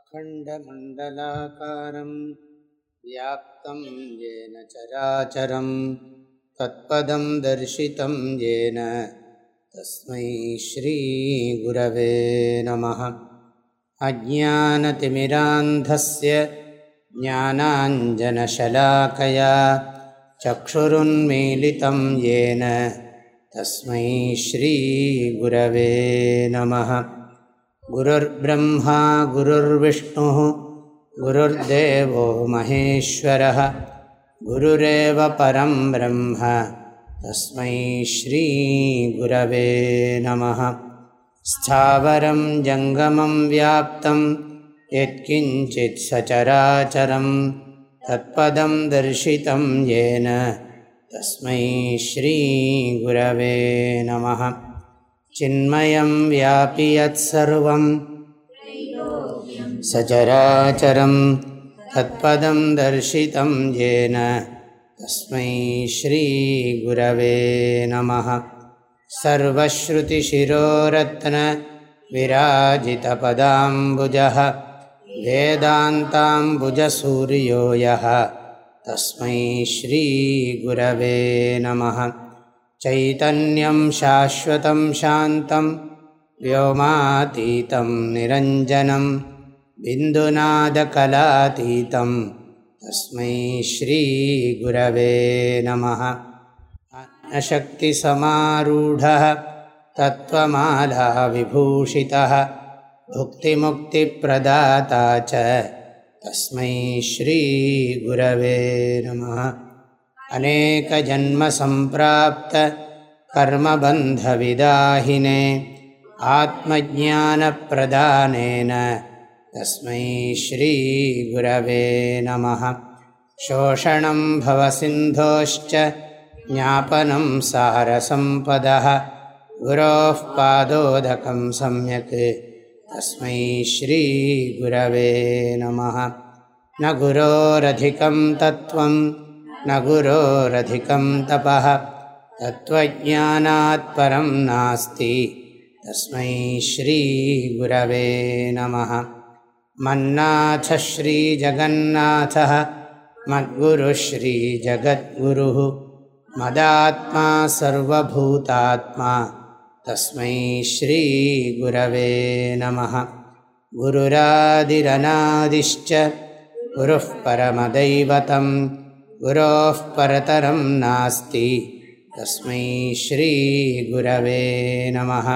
अखण्डमण्डलाकारं व्याप्तं येन चराचरं तत्पदं दर्शितं येन तस्मै श्रीगुरवे नमः। अज्ञानतिमिरान्धस्य ज्ञानाञ्जनशलाकया चक्षुरुन्मीलितं येन तस्मै श्रीगुरवे नमः गुरुर्ब्रह्मा गुरुर्विष्णुः गुरुर्देवो महेश्वरः गुरुरेव परं ब्रह्म तस्मै श्रीगुरवे नमः। स्थावरं जङ्गमं व्याप्तं यत्किञ्चित् सचराचरं तत्पदं दर्शितं येन तस्मै श्रीगुरवे नमः चिन्मयं व्यापि यत्सर्वं सचराचरं तत्पदं दर्शितं येन तस्मै श्रीगुरवे नमः। सर्वश्रुतिशिरोरत्नविराजितपदाम्बुजः वेदान्ताम्बुजसूर्यो यः। तस्मै श्रीगुरवे नमः चैतन्यं शाश्वतं शान्तं व्योमातीतं निरञ्जनं बिन्दुनादकलातीतं तस्मै श्रीगुरवे नमः अशक्तिसमारूढः तत्त्वमालाविभूषितः भुक्तिमुक्तिप्रदाता च तस्मै श्रीगुरवे नमः अनेकजन्मसम्प्राप्तकर्मबन्धविदाहिने आत्मज्ञानप्रदानेन तस्मै श्रीगुरवे नमः। शोषणं भवसिन्धोश्च ज्ञापनं सारसम्पदः। गुरोः पादोदकं सम्यक्। तस्मै श्रीगुरवे नमः। न गुरोरधिकं तत्त्वं न गुरोरधिकं तपः तत्त्वज्ञानात् परं नास्ति। तस्मै श्रीगुरवे नमः। मन्नाथः श्रीजगन्नाथः मद्गुरुः श्रीजगद्गुरुः मदात्मा सर्वभूतात्मा। तस्मै श्रीगुरवे नमः। गुरुरादिरनादिश्च गुरुः परमदैवतं गुरोः परतरं नास्ति तस्मै श्रीगुरवे नमः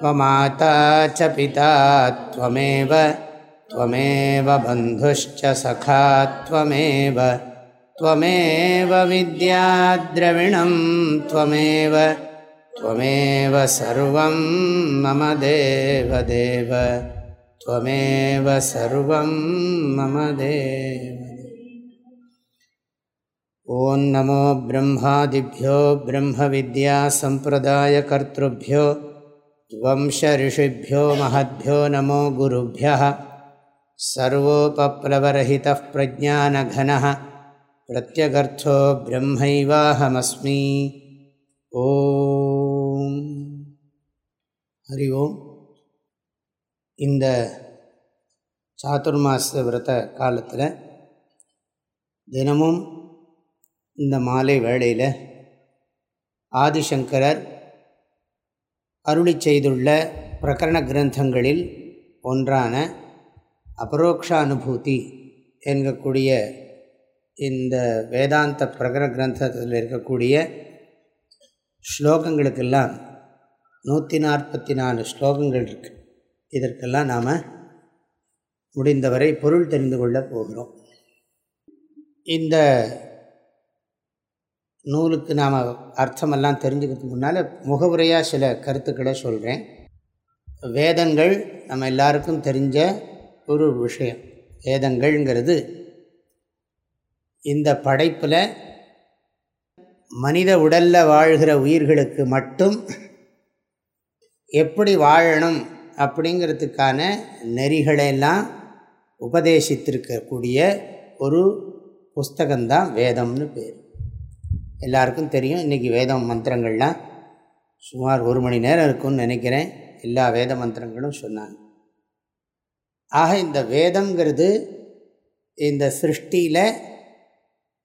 त्वमाता च पिता त्वमेव त्वमेव बन्धुश्च सखा त्वमेव त्वमेव विद्याद्रविणं त्वमेव त्वमेव सर्वं मम देवदेव त्वमेव सर्वं मम देव ॐ नमो ब्रह्मादिभ्यो ब्रह्मविद्यासम्प्रदायकर्तृभ्यो वंशऋषिभ्यो महद्भ्यो नमो गुरुभ्यः सर्वोपप्लवरहितः प्रज्ञानघनः प्रत्यगर्थो ब्रह्मैवाहमस्मि ஓம் ஹரி ஓம் இந்த சாத்துர்மாச விரத காலத்தில் தினமும் இந்த மாலை வேளையில் ஆதிசங்கரர் அருளி செய்துள்ள பிரகரண கிரந்தங்களில் ஒன்றான அபரோக்ஷானுபூதி என்கக்கூடிய இந்த வேதாந்த பிரகரண கிரந்தத்தில் இருக்கக்கூடிய ஸ்லோகங்களுக்கெல்லாம் நூற்றி நாற்பத்தி நாலு ஸ்லோகங்கள் இருக்கு. இதற்கெல்லாம் நாம் முடிந்தவரை பொருள் தெரிந்து கொள்ளப் போகிறோம். இந்த நூலுக்கு நாம் அர்த்தமெல்லாம் தெரிஞ்சுக்கிறதுக்கு முன்னால் முகவுரையாக சில கருத்துக்களை சொல்கிறேன் வேதங்கள் நம்ம எல்லாருக்கும் தெரிஞ்ச ஒரு விஷயம். வேதங்கள்ங்கிறது இந்த படைப்பில் மனித உடலில் வாழ்கிற உயிர்களுக்கு மட்டும் எப்படி வாழணும் அப்படிங்கிறதுக்கான நெறிகளெல்லாம் உபதேசித்திருக்கக்கூடிய ஒரு புஸ்தகம்தான் வேதம்னு பேர். எல்லாருக்கும் தெரியும். இன்றைக்கி வேதம் மந்திரங்கள்லாம் சுமார் ஒரு மணி நேரம் இருக்கும்னு நினைக்கிறேன். எல்லா வேத மந்திரங்களும் சொன்னாங்க. ஆக இந்த வேதங்கிறது இந்த சிருஷ்டியில்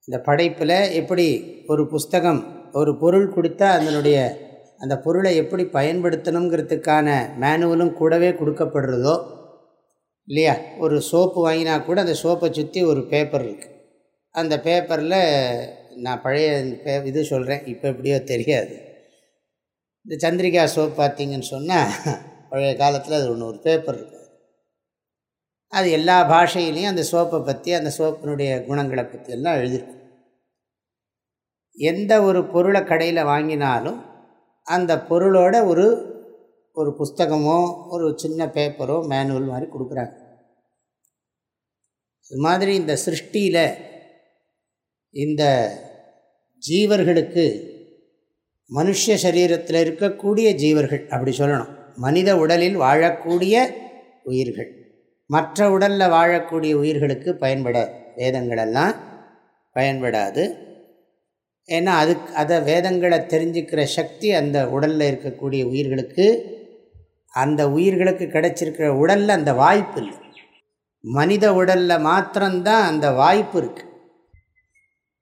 இந்த படைப்பில் எப்படி ஒரு புஸ்தகம் ஒரு பொருள் கொடுத்தா அதனுடைய அந்த பொருளை எப்படி பயன்படுத்தணுங்கிறதுக்கான மேனுவலும் கூடவே கொடுக்கப்படுறதோ இல்லையா? ஒரு சோப்பு வாங்கினா கூட அந்த சோப்பை சுற்றி ஒரு பேப்பர் இருக்குது அந்த பேப்பரில் நான் பழைய பே இது சொல்கிறேன் இப்போ எப்படியோ தெரியாது. இந்த சந்திரிகா சோப் பார்த்தீங்கன்னு சொன்னால் பழைய காலத்தில் அது ஒன்று ஒரு பேப்பர் இருக்கும். அது எல்லா பாஷையிலையும் அந்த சோப்பை பற்றி அந்த சோப்பினுடைய குணங்களை பற்றி எல்லாம் எழுதியிருக்கும் எந்த ஒரு பொருளை கடையில் வாங்கினாலும் அந்த பொருளோட ஒரு ஒரு புஸ்தகமோ ஒரு சின்ன பேப்பரோ மேனுவல் மாதிரி கொடுக்குறாங்க. இது மாதிரி இந்த சிருஷ்டியில் இந்த ஜீவர்களுக்கு மனுஷ சரீரத்தில் இருக்கக்கூடிய ஜீவர்கள் அப்படி சொல்லணும். மனித உடலில் வாழக்கூடிய உயிர்கள். மற்ற உடலில் வாழக்கூடிய உயிர்களுக்கு பயன்படாது வேதங்களெல்லாம் பயன்படாது. ஏன்னா அதுக்கு அதை வேதங்களை தெரிஞ்சுக்கிற சக்தி அந்த உடலில் இருக்கக்கூடிய உயிர்களுக்கு அந்த உயிர்களுக்கு கிடைச்சிருக்கிற உடலில் அந்த வாய்ப்பு இல்லை. மனித உடலில் மாத்திரம்தான் அந்த வாய்ப்பு இருக்குது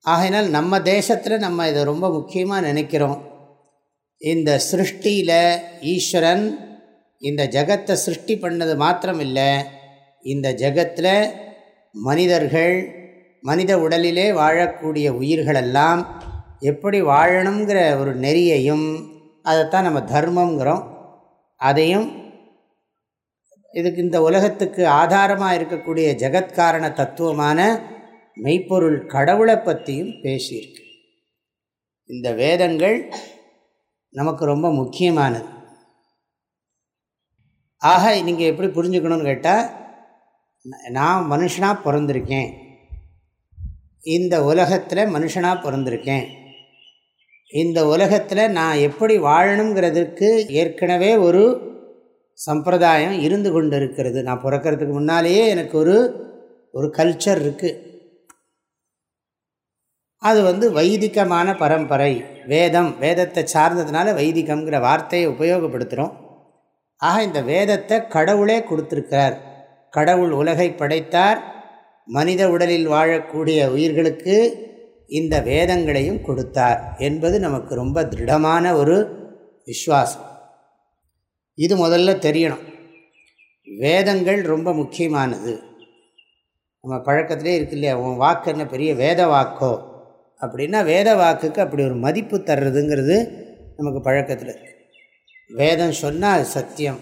ஆகையினால் நம்ம தேசத்தில் நம்ம இதை ரொம்ப முக்கியமாக நினைக்கிறோம். இந்த சிருஷ்டியில் ஈஸ்வரன் இந்த ஜகத்தை சிருஷ்டி பண்ணது மாத்திரம் இல்லை இந்த ஜகத்தில் மனிதர்கள் மனித உடலிலே வாழக்கூடிய உயிர்களெல்லாம் எப்படி வாழணுங்கிற ஒரு நெறியையும் அதைத்தான் நம்ம தர்மங்கிறோம் அதையும் இதுக்கு இந்த உலகத்துக்கு ஆதாரமாக இருக்கக்கூடிய ஜெகத்காரண தத்துவமான மெய்ப்பொருள் கடவுளை பற்றியும் பேசியிருக்கு. இந்த வேதங்கள் நமக்கு ரொம்ப முக்கியமானது. ஆக நீங்கள் எப்படி புரிஞ்சுக்கணும்னு கேட்டால் நான் மனுஷனாக பிறந்திருக்கேன். இந்த உலகத்தில் மனுஷனாக பிறந்திருக்கேன். இந்த உலகத்தில் நான் எப்படி வாழணுங்கிறதுக்கு ஏற்கனவே ஒரு சம்பிரதாயம் இருந்து கொண்டு இருக்கிறது நான் பிறக்கிறதுக்கு முன்னாலேயே எனக்கு ஒரு ஒரு கல்ச்சர் இருக்குது அது வந்து வைதிகமான பரம்பரை. வேதம் வேதத்தை சார்ந்ததுனால வைதிகம்ங்கிற வார்த்தையை உபயோகப்படுத்துகிறோம் ஆக இந்த வேதத்தை கடவுளே கொடுத்துருக்கார் கடவுள் உலகை படைத்தார். மனித உடலில் வாழக்கூடிய உயிர்களுக்கு இந்த வேதங்களையும் கொடுத்தார் என்பது நமக்கு ரொம்ப திருடமான ஒரு விஸ்வாசம் இது முதல்ல தெரியணும். வேதங்கள் ரொம்ப முக்கியமானது. நம்ம பழக்கத்திலே இருக்கு இல்லையா? உன் வாக்கு என்ன? பெரிய வேத வாக்கோ? அப்படின்னா வேத வாக்குக்கு அப்படி ஒரு மதிப்பு தர்றதுங்கிறது நமக்கு பழக்கத்தில் இருக்குது வேதம் சொன்னால் அது சத்தியம்.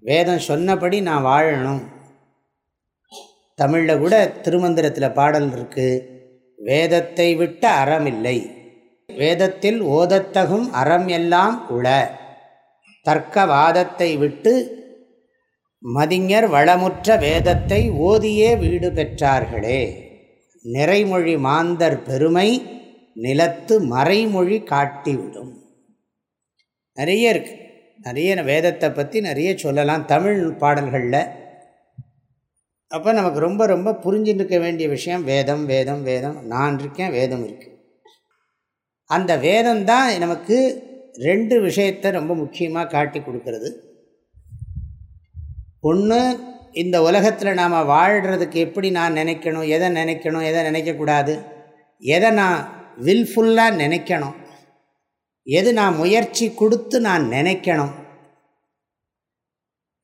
வேதம் சொன்னபடி நான் வாழணும். தமிழில் கூட திருமந்திரத்தில் பாடல் இருக்குது வேதத்தை விட்ட அறமில்லை வேதத்தில் ஓதத்தகும் அறம் எல்லாம் உள. தர்க்கவாதத்தை விட்டு மதிஞர் வளமுற்ற வேதத்தை ஓதியே வீடு பெற்றார்களே. நிறைமொழி மாந்தர் பெருமை நிலத்து மறைமொழி காட்டிவிடும். நிறைய இருக்கு. நிறைய வேதத்தை பற்றி நிறைய சொல்லலாம். தமிழ் பாடல்களில். அப்போ நமக்கு ரொம்ப ரொம்ப புரிஞ்சுட்டு இருக்க வேண்டிய விஷயம் வேதம் வேதம் வேதம். நான் இருக்கேன் வேதம் இருக்குது அந்த வேதம் தான் நமக்கு ரெண்டு விஷயத்தை ரொம்ப முக்கியமாக காட்டி கொடுக்கறது. ஒன்று இந்த உலகத்தில் நாம் வாழ்கிறதுக்கு எப்படி நான் நினைக்கணும் எதை நினைக்கணும் எதை நினைக்கக்கூடாது எதை நான் வில்ஃபுல்லாக நினைக்கணும் எது நான் முயற்சி கொடுத்து நான் நினைக்கணும்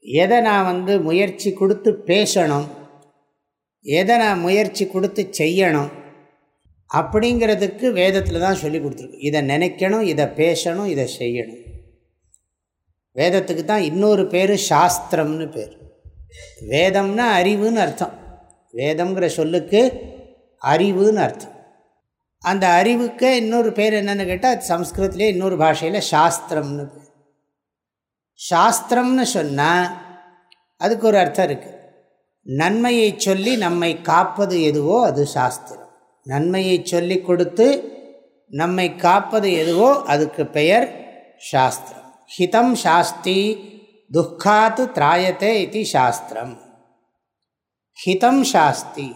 எதை நான் வந்து முயற்சி கொடுத்து பேசணும் எதை நான் முயற்சி கொடுத்து செய்யணும் அப்படிங்கிறதுக்கு வேதத்தில் தான் சொல்லி கொடுத்துருக்கு. இதை நினைக்கணும் இதை பேசணும் இதை செய்யணும். வேதத்துக்கு தான் இன்னொரு பேர் சாஸ்திரம்னு பேர். வேதம்னா அறிவுன்னு அர்த்தம். வேதம்ங்கிற சொல்லுக்கு அறிவுன்னு அர்த்தம். அந்த அறிவுக்கு இன்னொரு பேர் என்னென்னு கேட்டால் சம்ஸ்கிருத்திலே இன்னொரு பாஷையில் சாஸ்திரம்னு பேர். சாஸ்திரம்னு சொன்னால் அதுக்கு ஒரு அர்த்தம் இருக்குது நன்மையை சொல்லி நம்மை காப்பது எதுவோ அது சாஸ்திரம். நன்மையை சொல்லி கொடுத்து நம்மை காப்பது எதுவோ அதுக்கு பெயர் சாஸ்திரம். ஹிதம் சாஸ்தி துக்காத்து திராயத்தே இது சாஸ்திரம் ஹிதம் சாஸ்தி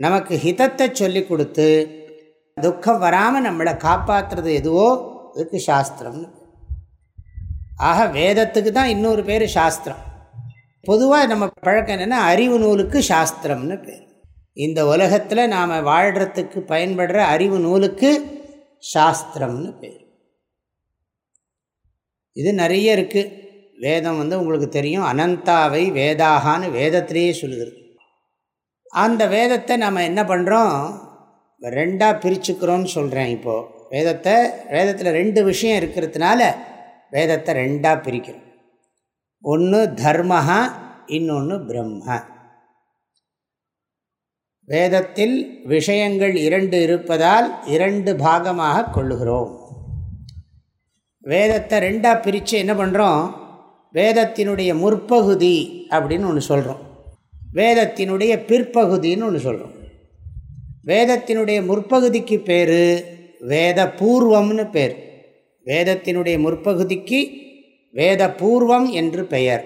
நமக்கு ஹிதத்தை சொல்லி கொடுத்து துக்கம் வராமல் நம்மளை காப்பாற்றுறது எதுவோ அதுக்கு சாஸ்திரம்னு ஆக வேதத்துக்கு தான் இன்னொரு பேர் சாஸ்திரம். பொதுவாக நம்ம பழக்கம் என்னென்னா அறிவு நூலுக்கு சாஸ்திரம்னு பேர். இந்த உலகத்தில் நாம் வாழ்கிறதுக்கு பயன்படுற அறிவு நூலுக்கு சாஸ்திரம்னு பேர். இது நிறைய இருக்குது வேதம் வந்து உங்களுக்கு தெரியும் அனந்தாவை வேதாகான்னு வேதத்திலேயே சொல்லுது. அந்த வேதத்தை நம்ம என்ன பண்ணுறோம் ரெண்டாக பிரிச்சுக்கிறோன்னு சொல்கிறேன் இப்போது வேதத்தை வேதத்தில் ரெண்டு விஷயம் இருக்கிறதுனால வேதத்தை ரெண்டாக பிரிக்கிறோம். ஒன்று தர்மஹா இன்னொன்று பிரம்ம வேதத்தில் விஷயங்கள் இரண்டு இருப்பதால் இரண்டு பாகமாக கொள்ளுகிறோம். வேதத்தை ரெண்டாக பிரித்து என்ன பண்ணுறோம் வேதத்தினுடைய முற்பகுதி அப்படின்னு ஒன்று சொல்கிறோம் வேதத்தினுடைய பிற்பகுதின்னு ஒன்று சொல்கிறோம் வேதத்தினுடைய முற்பகுதிக்கு பேர் வேத பூர்வம்னு பேர். வேதத்தினுடைய முற்பகுதிக்கு வேத பூர்வம் என்று பெயர்.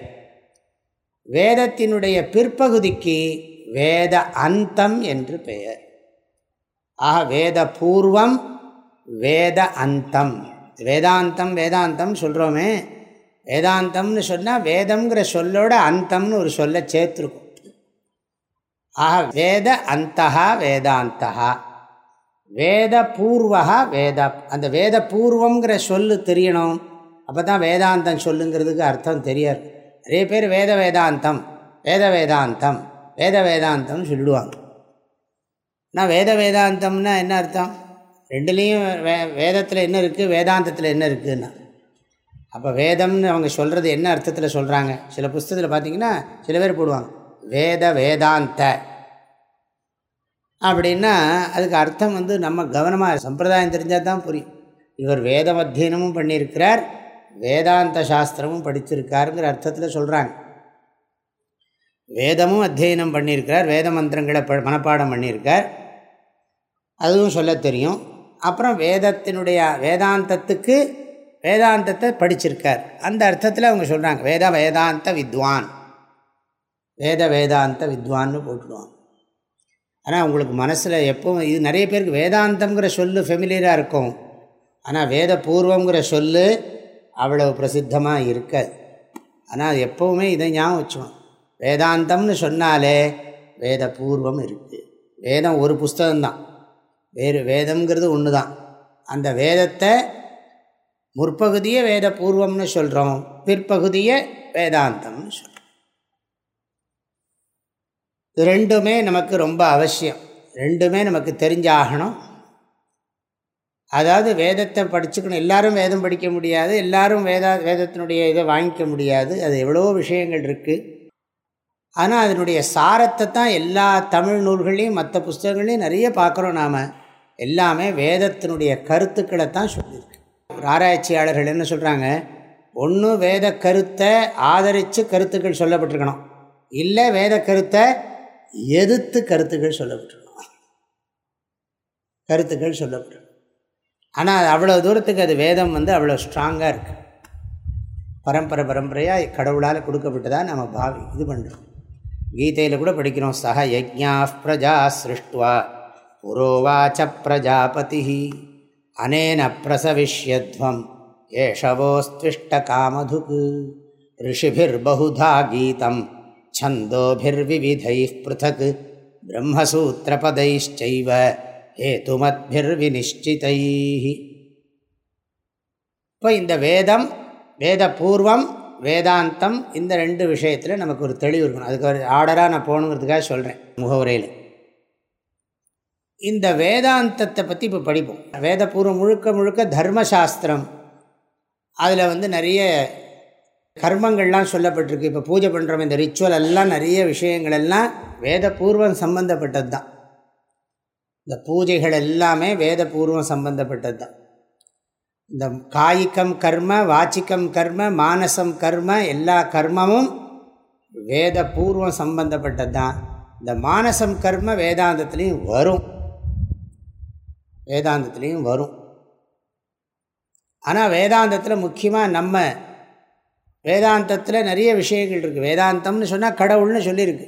வேதத்தினுடைய பிற்பகுதிக்கு வேத அந்தம் என்று பெயர். ஆக வேத பூர்வம் வேத அந்தம். வேதாந்தம் வேதாந்தம் சொல்கிறோமே வேதாந்தம்னு சொன்னால் வேதம்ங்கிற சொல்லோட அந்தம்னு ஒரு சொல்ல சேர்த்துருக்கும். ஆக வேத அந்தகா வேதாந்தகா வேத பூர்வகா வேத அந்த வேத பூர்வங்கிற சொல்லு தெரியணும். அப்போ தான் வேதாந்தம் சொல்லுங்கிறதுக்கு அர்த்தம் தெரியாது. நிறைய பேர் வேத வேதாந்தம் வேத வேதாந்தம் வேத வேதாந்தம்னு சொல்லிடுவாங்க. ஆனால் வேத வேதாந்தம்னா என்ன அர்த்தம்? ரெண்டுலேயும் வே வேதத்தில் என்ன இருக்குது வேதாந்தத்தில் என்ன இருக்குதுன்னா அப்போ வேதம்னு அவங்க சொல்கிறது என்ன அர்த்தத்தில் சொல்கிறாங்க சில புஸ்தகத்தில் பார்த்தீங்கன்னா சில பேர் போடுவாங்க. வேத வேதாந்த. அப்படின்னா அதுக்கு அர்த்தம் வந்து நம்ம கவனமாக சம்பிரதாயம் தெரிஞ்சால் தான் புரியும். இவர் வேத அத்தியனமும் பண்ணியிருக்கிறார் வேதாந்த சாஸ்திரமும் படிச்சிருக்காருங்கிற அர்த்தத்தில் சொல்கிறாங்க வேதமும் அத்தியனம் பண்ணியிருக்கார் வேத மந்திரங்களை ப மனப்பாடம் பண்ணியிருக்கார். அதுவும் சொல்ல தெரியும். அப்புறம் வேதத்தினுடைய வேதாந்தத்துக்கு வேதாந்தத்தை படிச்சிருக்கார். அந்த அர்த்தத்தில் அவங்க சொல்கிறாங்க வேத வேதாந்த வித்வான். வேத வேதாந்த வித்வான்னு போட்டுடுவாங்க. ஆனால் உங்களுக்கு மனசில் எப்போவும் இது நிறைய பேருக்கு வேதாந்தங்கிற சொல்லு ஃபெமிலியராக இருக்கும். ஆனால் வேத பூர்வங்கிற சொல்லு அவ்வளவு பிரசித்தமாக இருக்காது. ஆனால் எப்போவுமே இதை ஞாபகம் வச்சுவோம் வேதாந்தம்னு சொன்னாலே வேத பூர்வம் இருக்குது வேதம் ஒரு புஸ்தகம்தான். வேறு வேதம்ங்கிறது ஒன்று தான் அந்த வேதத்தை முற்பகுதியை வேத பூர்வம்னு சொல்கிறோம் பிற்பகுதியை வேதாந்தம்னு சொல்கிறோம் ரெண்டுமே நமக்கு ரொம்ப அவசியம். ரெண்டுமே நமக்கு தெரிஞ்சாகணும். அதாவது வேதத்தை படிச்சுக்கணும். எல்லாரும் வேதம் படிக்க முடியாது. எல்லாரும் வேதா வேதத்தினுடைய இதை வாங்கிக்க முடியாது. அது எவ்வளோ விஷயங்கள் இருக்குது ஆனால் அதனுடைய சாரத்தை தான் எல்லா தமிழ் நூல்களையும் மற்ற புஸ்தகங்களையும் நிறைய பார்க்குறோம் நாம். எல்லாமே வேதத்தினுடைய கருத்துக்களை தான் சொல்லியிருக்கு. ஆராய்ச்சியாளர்கள் என்ன சொல்கிறாங்க ஒன்று வேத கருத்தை ஆதரித்து கருத்துக்கள் சொல்லப்பட்டிருக்கணும். இல்லை வேத கருத்தை எதிர்த்து கருத்துக்கள் சொல்லப்பட்டிருக்கணும். கருத்துக்கள் சொல்லப்பட்டிருக்கணும். ஆனால் அவ்வளோ தூரத்துக்கு அது வேதம் வந்து அவ்வளோ ஸ்ட்ராங்காக இருக்குது பரம்பரை பரம்பரையாக கடவுளால் கொடுக்கப்பட்டதாக நம்ம பாவி இது பண்ணுறோம் கீதையில் கூட படிக்கிறோம் சக யஜ்ஞா பிரஜா சிருஷ்டுவா புரோவாச்ச பிரஜாபதி அனேன பிரசவிஷ்யத்வம் ஏஷவோஸ்திஷ்ட காமதுகு ரிஷிபிர்பகுதா கீதம் छन्दोभिर्विविधैः पृथक् ब्रह्मसूत्रपदैश्चैव हेतुमद्भिर्विनिश्चितैः இப்போ இந்த வேதம் வேத பூர்வம் வேதாந்தம் இந்த ரெண்டு விஷயத்தில் நமக்கு ஒரு தெளிவு இருக்கணும் அதுக்கு ஒரு ஆர்டராக நான் போகணுங்கிறதுக்காக சொல்கிறேன் முகவுரையில் இந்த வேதாந்தத்தை பற்றி இப்போ படிப்போம். வேதபூர்வம் முழுக்க முழுக்க தர்மசாஸ்திரம். அதில் வந்து நிறைய கர்மங்கள்லாம் சொல்லப்பட்டிருக்கு. இப்போ பூஜை பண்ணுறோம் இந்த ரிச்சுவல் எல்லாம் நிறைய விஷயங்கள் எல்லாம் வேத பூர்வம் சம்பந்தப்பட்டது தான் இந்த பூஜைகள் எல்லாமே வேத பூர்வம் சம்பந்தப்பட்டது தான் இந்த காய்கம் கர்ம வாச்சிக்கம் கர்ம மானசம் கர்ம எல்லா கர்மமும் வேத பூர்வம் சம்பந்தப்பட்டது தான் இந்த மானசம் கர்ம வேதாந்தத்துலேயும் வரும். வேதாந்தத்துலேயும் வரும். ஆனால் வேதாந்தத்தில் முக்கியமாக நம்ம வேதாந்தத்தில் நிறைய விஷயங்கள் இருக்குது வேதாந்தம்னு சொன்னால் கடவுள்னு சொல்லியிருக்கு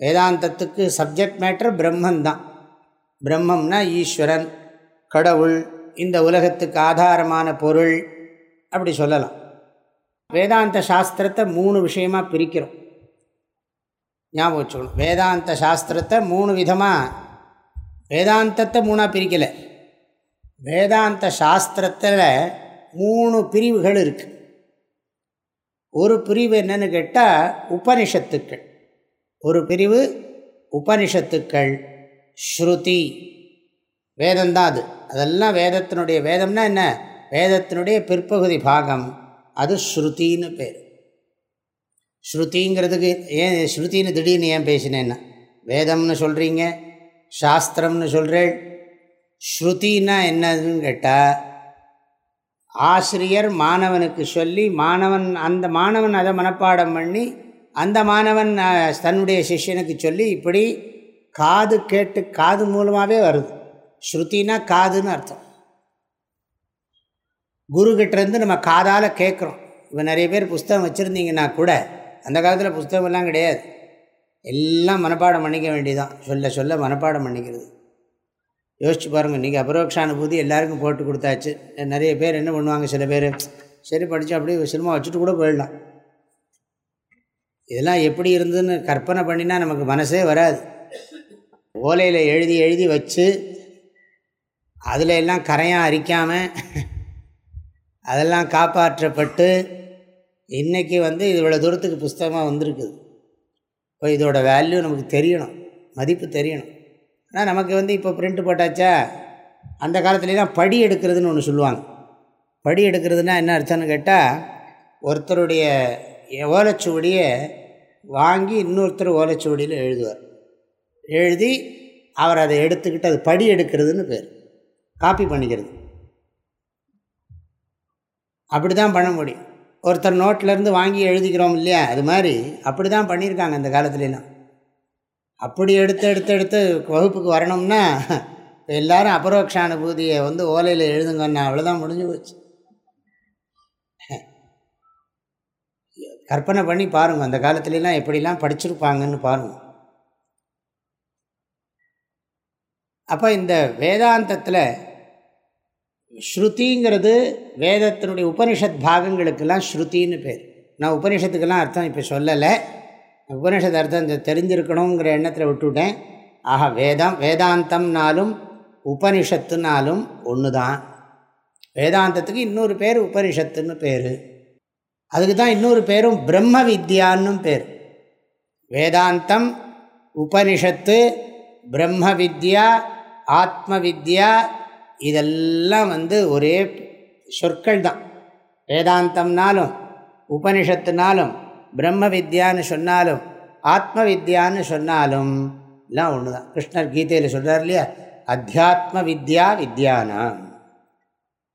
வேதாந்தத்துக்கு சப்ஜெக்ட் மேட்ரு பிரம்மன் தான் பிரம்மம்னா ஈஸ்வரன் கடவுள் இந்த உலகத்துக்கு ஆதாரமான பொருள் அப்படி சொல்லலாம். வேதாந்த சாஸ்திரத்தை மூணு விஷயமாக பிரிக்கிறோம். ஞாபகம் வச்சுக்கணும். வேதாந்த சாஸ்திரத்தை மூணு விதமாக வேதாந்தத்தை மூணாக பிரிக்கலை. வேதாந்த சாஸ்திரத்தில் மூணு பிரிவுகள் இருக்குது ஒரு பிரிவு என்னன்னு கேட்டால் உபனிஷத்துக்கள். ஒரு பிரிவு உபனிஷத்துக்கள் ஸ்ருதி. வேதம்தான் அது. அதெல்லாம் வேதத்தினுடைய வேதம்னா என்ன? வேதத்தினுடைய பிற்பகுதி பாகம். அது ஸ்ருத்தின்னு பேர். ஸ்ருதிங்கிறதுக்கு ஏன் ஸ்ருத்தின்னு திடீர்னு ஏன் பேசினேன்னா வேதம்னு சொல்கிறீங்க சாஸ்திரம்னு சொல்கிறேன் ஸ்ருத்தின்னா என்னதுன்னு கேட்டால் ஆசிரியர் மாணவனுக்கு சொல்லி மாணவன் அந்த மாணவன் அதை மனப்பாடம் பண்ணி அந்த மாணவன் தன்னுடைய சிஷ்யனுக்கு சொல்லி இப்படி காது கேட்டு காது மூலமாகவே வருது. ஸ்ருத்தினா காதுன்னு அர்த்தம். குருக்கிட்டேருந்து நம்ம காதால் கேட்குறோம். இப்போ நிறைய பேர் புஸ்தகம் வச்சுருந்தீங்கன்னா கூட அந்த காலத்தில் புஸ்தகமெல்லாம் கிடையாது. எல்லாம் மனப்பாடம் பண்ணிக்க வேண்டியதான் சொல்ல சொல்ல மனப்பாடம் பண்ணிக்கிறது. யோசிச்சு பாருங்கள் இன்றைக்கி அபரோக்ஷானுபூதி எல்லாருக்கும் போட்டு கொடுத்தாச்சு. நிறைய பேர் என்ன பண்ணுவாங்க சில பேர் சரி படித்து அப்படியே சினிமா வச்சுட்டு கூட போயிடலாம். இதெல்லாம் எப்படி இருந்ததுன்னு கற்பனை பண்ணினா நமக்கு மனசே வராது. ஓலையில் எழுதி எழுதி வச்சு அதில் எல்லாம் கரையாக அரிக்காமல் அதெல்லாம் காப்பாற்றப்பட்டு இன்றைக்கி வந்து இவ்வளோ தூரத்துக்கு புஸ்தகமாக வந்திருக்குது. இப்போ இதோட வேல்யூ நமக்கு தெரியணும். மதிப்பு தெரியணும். ஆனால் நமக்கு வந்து இப்போ பிரிண்ட் போட்டாச்சா அந்த காலத்துலலாம் படி எடுக்கிறதுன்னு ஒன்று சொல்லுவாங்க. படி எடுக்கிறதுனா என்ன அர்த்தம்னு கேட்டால் ஒருத்தருடைய ஓலைச்சுவடியை வாங்கி இன்னொருத்தர் ஓலைச்சுவடியில் எழுதுவார். எழுதி அவர் அதை எடுத்துக்கிட்டு அது படி எடுக்கிறதுன்னு பேர். காப்பி பண்ணிக்கிறது. அப்படி தான் பண்ண முடியும். ஒருத்தர் நோட்டிலேருந்து வாங்கி எழுதிக்கிறோம் இல்லையா? அது மாதிரி. அப்படி தான் பண்ணியிருக்காங்க அந்த காலத்துலலாம். அப்படி எடுத்து எடுத்து எடுத்து வகுப்புக்கு வரணும்னா எல்லாரும் அபரோக்ஷானுபூதியை வந்து ஓலையில் எழுதுங்கன்னா அவ்வளோதான் முடிஞ்சு போச்சு. கற்பனை பண்ணி பாருங்கள் அந்த காலத்துலலாம் எப்படிலாம் படிச்சிருப்பாங்கன்னு பாருங்கள் அப்போ இந்த வேதாந்தத்தில் ஸ்ருதிங்கிறது வேதத்தினுடைய உபனிஷத் பாகங்களுக்கெல்லாம் ஸ்ருத்தின்னு பேர். நான் உபனிஷத்துக்கெல்லாம் அர்த்தம் இப்போ சொல்லலை. உபனிஷத் அர்த்தம் தெரிஞ்சிருக்கணுங்கிற எண்ணத்தில் விட்டுவிட்டேன் ஆக வேதம் வேதாந்தம்னாலும் உபனிஷத்துனாலும் ஒன்று தான் வேதாந்தத்துக்கு இன்னொரு பேர் உபனிஷத்துன்னு பேர். அதுக்கு தான் இன்னொரு பேரும் பிரம்ம வித்யான்னு பேர். வேதாந்தம் உபனிஷத்து பிரம்ம வித்யா ஆத்ம வித்யா இதெல்லாம் வந்து ஒரே சொற்கள் தான். வேதாந்தம்னாலும் உபனிஷத்துனாலும் பிரம்ம வித்யான்னு சொன்னாலும் ஆத்ம வித்யான்னு சொன்னாலும் எல்லாம் ஒன்று தான். கிருஷ்ணர் கீதையில் சொல்கிறார் இல்லையா? அத்தியாத்ம வித்யா வித்யானாம்.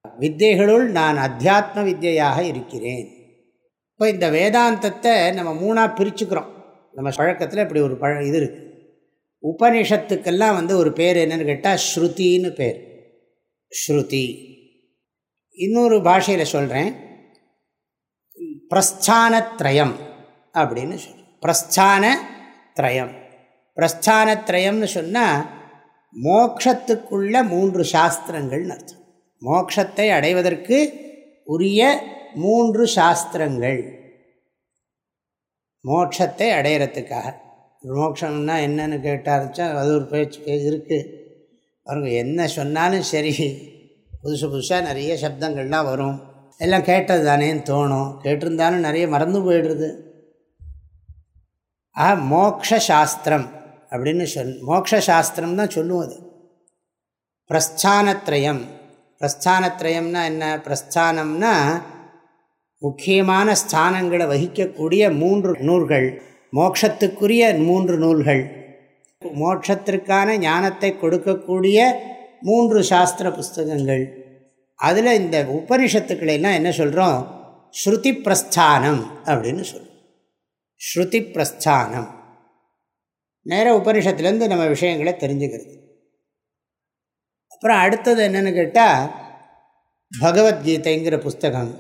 வித்தைகளுள் நான் அத்தியாத்ம வித்யாக இருக்கிறேன். இப்போ இந்த வேதாந்தத்தை நம்ம மூணாக பிரிச்சுக்கிறோம். நம்ம பழக்கத்தில் இப்படி ஒரு பழ இது இருக்குது உபனிஷத்துக்கெல்லாம் வந்து ஒரு பேர் என்னென்னு கேட்டால் ஸ்ருதின்னு பேர். ஸ்ருதி. இன்னொரு பாஷையில் சொல்கிறேன் பிரஸ்தானத்ரயம் அப்படின்னு சொல் பிரஸ்தானத்ரயம். பிரஸ்தானத்ரயம்னு சொன்னால் மோக்ஷத்துக்குள்ள மூன்று சாஸ்திரங்கள்னு அர்த்தம். மோக்ஷத்தை அடைவதற்கு உரிய மூன்று சாஸ்திரங்கள். மோட்சத்தை அடையிறதுக்காக. மோட்சம்னா என்னன்னு கேட்டாருச்சா அது ஒரு பேச்சு இருக்குது அவருக்கு என்ன சொன்னாலும் சரி. புதுசு புதுசாக நிறைய சப்தங்கள்லாம் வரும். எல்லாம் கேட்டது தானேன்னு தோணும். கேட்டிருந்தாலும் நிறைய மறந்து போயிடுறது. ஆ மோக்ஷாஸ்திரம் அப்படின்னு சொல் மோக்ஷாஸ்திரம் தான் சொல்லுவோம் அது. பிரஸ்தானத்ரயம். பிரஸ்தானத்ரயம்னா என்ன? பிரஸ்தானம்னா முக்கியமான ஸ்தானங்களை வகிக்கக்கூடிய மூன்று நூல்கள். மோட்சத்துக்குரிய மூன்று நூல்கள். மோட்சத்திற்கான ஞானத்தை கொடுக்கக்கூடிய மூன்று சாஸ்திர புஸ்தகங்கள். அதில் இந்த உபனிஷத்துக்களெல்லாம் என்ன சொல்கிறோம் ஸ்ருதி பிரஸ்தானம் அப்படின்னு சொல்கிறோம் ஸ்ருதி பிரஸ்தானம் நேர உபனிஷத்துலேருந்து நம்ம விஷயங்களை தெரிஞ்சுக்கிறது. அப்புறம் அடுத்தது என்னென்னு கேட்டால் பகவத்கீதைங்கிற புஸ்தகம்.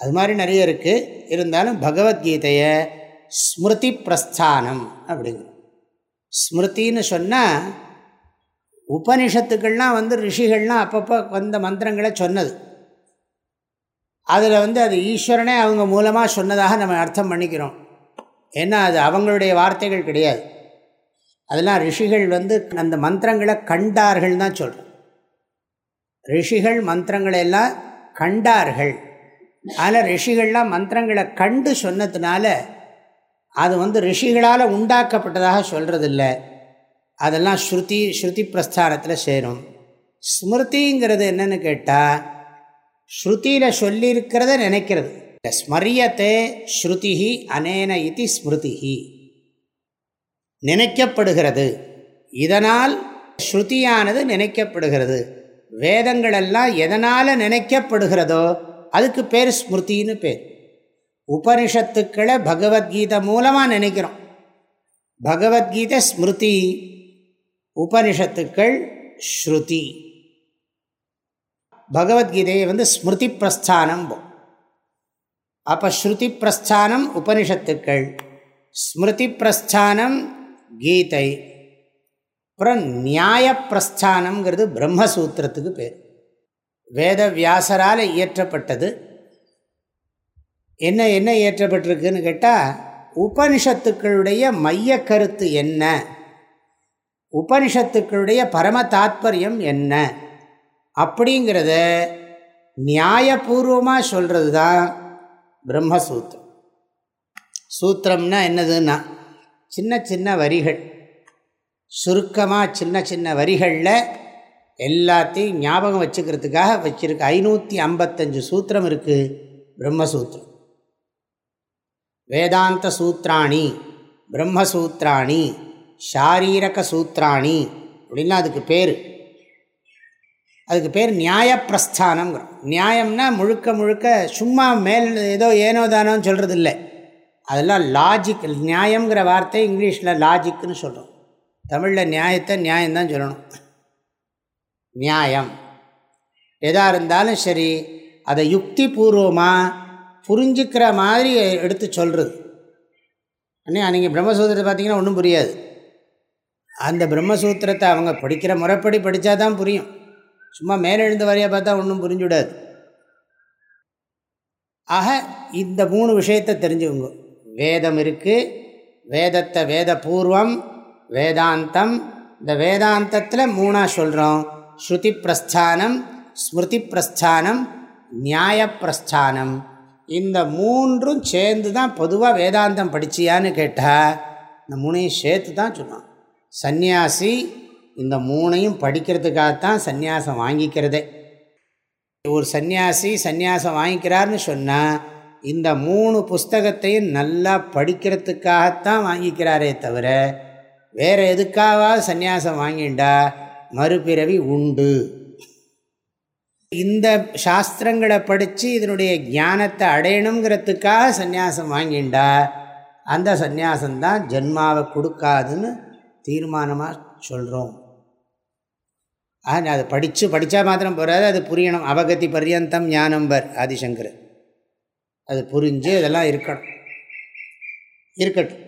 அது மாதிரி நிறைய இருக்குது இருந்தாலும் பகவத்கீதையை ஸ்மிருதி பிரஸ்தானம் அப்படிங்கிறோம். ஸ்மிருத்தின்னு சொன்னால் உபனிஷத்துக்கள்லாம் வந்து ரிஷிகள்லாம் அப்பப்போ வந்த மந்திரங்களை சொன்னது. அதில் வந்து அது ஈஸ்வரனே அவங்க மூலமாக சொன்னதாக நம்ம அர்த்தம் பண்ணிக்கிறோம். ஏன்னா அது அவங்களுடைய வார்த்தைகள் கிடையாது. அதெல்லாம் ரிஷிகள் வந்து அந்த மந்திரங்களை கண்டார்கள் தான் சொல்கிறோம் ரிஷிகள் மந்திரங்களை எல்லாம் கண்டார்கள். அதில் ரிஷிகள்லாம் மந்திரங்களை கண்டு சொன்னதுனால அது வந்து ரிஷிகளால் உண்டாக்கப்பட்டதாக சொல்கிறதில்ல அதெல்லாம் ஸ்ருதி ஸ்ருதி பிரஸ்தானத்தில் சேரும். ஸ்மிருதிங்கிறது என்னன்னு கேட்டால் ஸ்ருதியில் சொல்லியிருக்கிறத நினைக்கிறது. ஸ்மரியத்தை ஸ்ருதி அனேன இது ஸ்மிருதி நினைக்கப்படுகிறது. இதனால் ஸ்ருதியானது நினைக்கப்படுகிறது. வேதங்களெல்லாம் எதனால் நினைக்கப்படுகிறதோ அதுக்கு பேர் ஸ்மிருதின்னு பேர். உபனிஷத்துக்களை பகவத்கீதை மூலமாக நினைக்கிறோம். பகவத்கீதை ஸ்மிருதி உபனிஷத்துக்கள் ஸ்ருதி. பகவத்கீதையை வந்து ஸ்மிருதி பிரஸ்தானம் அப்போ ஸ்ருதி பிரஸ்தானம் உபனிஷத்துக்கள். ஸ்மிருதி பிரஸ்தானம் கீதை. அப்புறம் நியாய பிரஸ்தானம்ங்கிறது பிரம்மசூத்திரத்துக்கு பேர். வேத வியாசரால் இயற்றப்பட்டது. என்ன என்ன ஏற்றப்பட்டிருக்குன்னு கேட்டால் உபனிஷத்துக்களுடைய மைய கருத்து என்ன? உபனிஷத்துக்களுடைய பரம தாத்பரியம் என்ன? அப்படிங்கிறத நியாயபூர்வமாக சொல்கிறது தான் பிரம்மசூத்திரம். சூத்திரம்னா என்னதுன்னா சின்ன சின்ன வரிகள். சுருக்கமாக சின்ன சின்ன வரிகளில் எல்லாத்தையும் ஞாபகம் வச்சுக்கிறதுக்காக வச்சுருக்கு. ஐநூற்றி ஐம்பத்தஞ்சு சூத்திரம் இருக்குது பிரம்மசூத்திரம். வேதாந்த சூத்திராணி பிரம்மசூத்திராணி ஷாரீரக சூத்திராணி அப்படின்னா அதுக்கு பேர். அதுக்கு பேர் நியாயப்பிரஸ்தானம்ங்கிறோம். நியாயம்னா முழுக்க முழுக்க சும்மா மேல் ஏதோ ஏனோ தானோன்னு சொல்கிறது இல்லை அதெல்லாம் லாஜிக் நியாயங்கிற வார்த்தை இங்கிலீஷில் லாஜிக்குன்னு சொல்கிறோம் தமிழில் நியாயத்தை நியாயம்தான் சொல்லணும். நியாயம். எதாக இருந்தாலும் சரி அதை யுக்தி பூர்வமாக புரிஞ்சுக்கிற மாதிரி எடுத்து சொல்கிறது அண்ணே நீங்கள் பிரம்மசூத்திரத்தை பார்த்தீங்கன்னா ஒன்றும் புரியாது. அந்த பிரம்மசூத்திரத்தை அவங்க படிக்கிற முறைப்படி படித்தா தான் புரியும். சும்மா மேலெழுந்த வரையாக பார்த்தா ஒன்றும் புரிஞ்சுவிடாது ஆக இந்த மூணு விஷயத்தை தெரிஞ்சுக்கோங்க. வேதம் இருக்குது வேதத்தை வேத பூர்வம் வேதாந்தம். இந்த வேதாந்தத்தில் மூணாக சொல்கிறோம் ஸ்ருதி பிரஸ்தானம் ஸ்மிருதி பிரஸ்தானம் நியாய பிரஸ்தானம் இந்த மூன்றும் சேர்ந்து தான் பொதுவாக வேதாந்தம் படிச்சியான்னு கேட்டால் இந்த மூணையும் சேர்த்து தான் சொன்னான். சந்நியாசி இந்த மூணையும் படிக்கிறதுக்காகத்தான் சந்நியாசம் வாங்கிக்கிறதே. ஒரு சந்நியாசி சந்நியாசம் வாங்கிக்கிறார்னு சொன்னால் இந்த மூணு புஸ்தகத்தையும் நல்லா படிக்கிறதுக்காகத்தான் வாங்கிக்கிறாரே தவிர வேறு எதுக்காவது சந்நியாசம் வாங்கிண்டா மறுபிறவி உண்டு. இந்த சாஸ்திரங்களை படித்து இதனுடைய ஞானத்தை அடையணுங்கிறதுக்காக சந்நியாசம் வாங்கிண்டா அந்த சந்நியாசம்தான் ஜென்மாவை கொடுக்காதுன்னு தீர்மானமாக சொல்கிறோம் ஆக அதை படித்து படித்தா மாத்திரம் போகாது அது புரியணும். அவகதி பர்யந்தம் ஞானம்பர் ஆதிசங்கர். அது புரிஞ்சு இதெல்லாம் இருக்கணும். இருக்கட்டும்.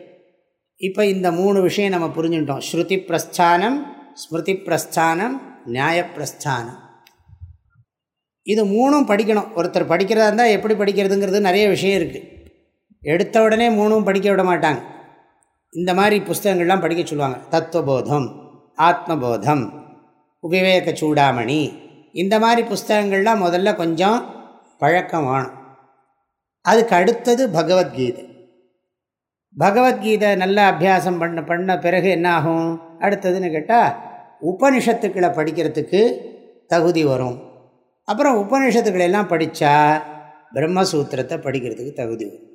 இப்போ இந்த மூணு விஷயம் நம்ம புரிஞ்சுட்டோம் ஸ்ருதி பிரஸ்தானம் ஸ்மிருதி பிரஸ்தானம் நியாயப்பிரஸ்தானம். இது மூணும் படிக்கணும். ஒருத்தர் படிக்கிறதா இருந்தால் எப்படி படிக்கிறதுங்கிறது நிறைய விஷயம் இருக்குது எடுத்த உடனே மூணும் படிக்க விட மாட்டாங்க. இந்த மாதிரி புஸ்தகங்கள்லாம் படிக்க சொல்லுவாங்க. தத்துவபோதம் ஆத்மபோதம் விவேக சூடாமணி. இந்த மாதிரி புஸ்தகங்கள்லாம் முதல்ல கொஞ்சம் பழக்கம் வேணும். அதுக்கு அடுத்தது பகவத்கீதை. பகவத்கீதை நல்லா அபியாசம் பண்ண பண்ண பிறகு என்ன ஆகும்? அடுத்ததுன்னு கேட்டால் உபனிஷத்துக்களை படிக்கிறதுக்கு தகுதி வரும். அப்புறம் உபநிஷத்துக்களெல்லாம் படித்தா பிரம்மசூத்திரத்தை படிக்கிறதுக்கு தகுதி வரும்.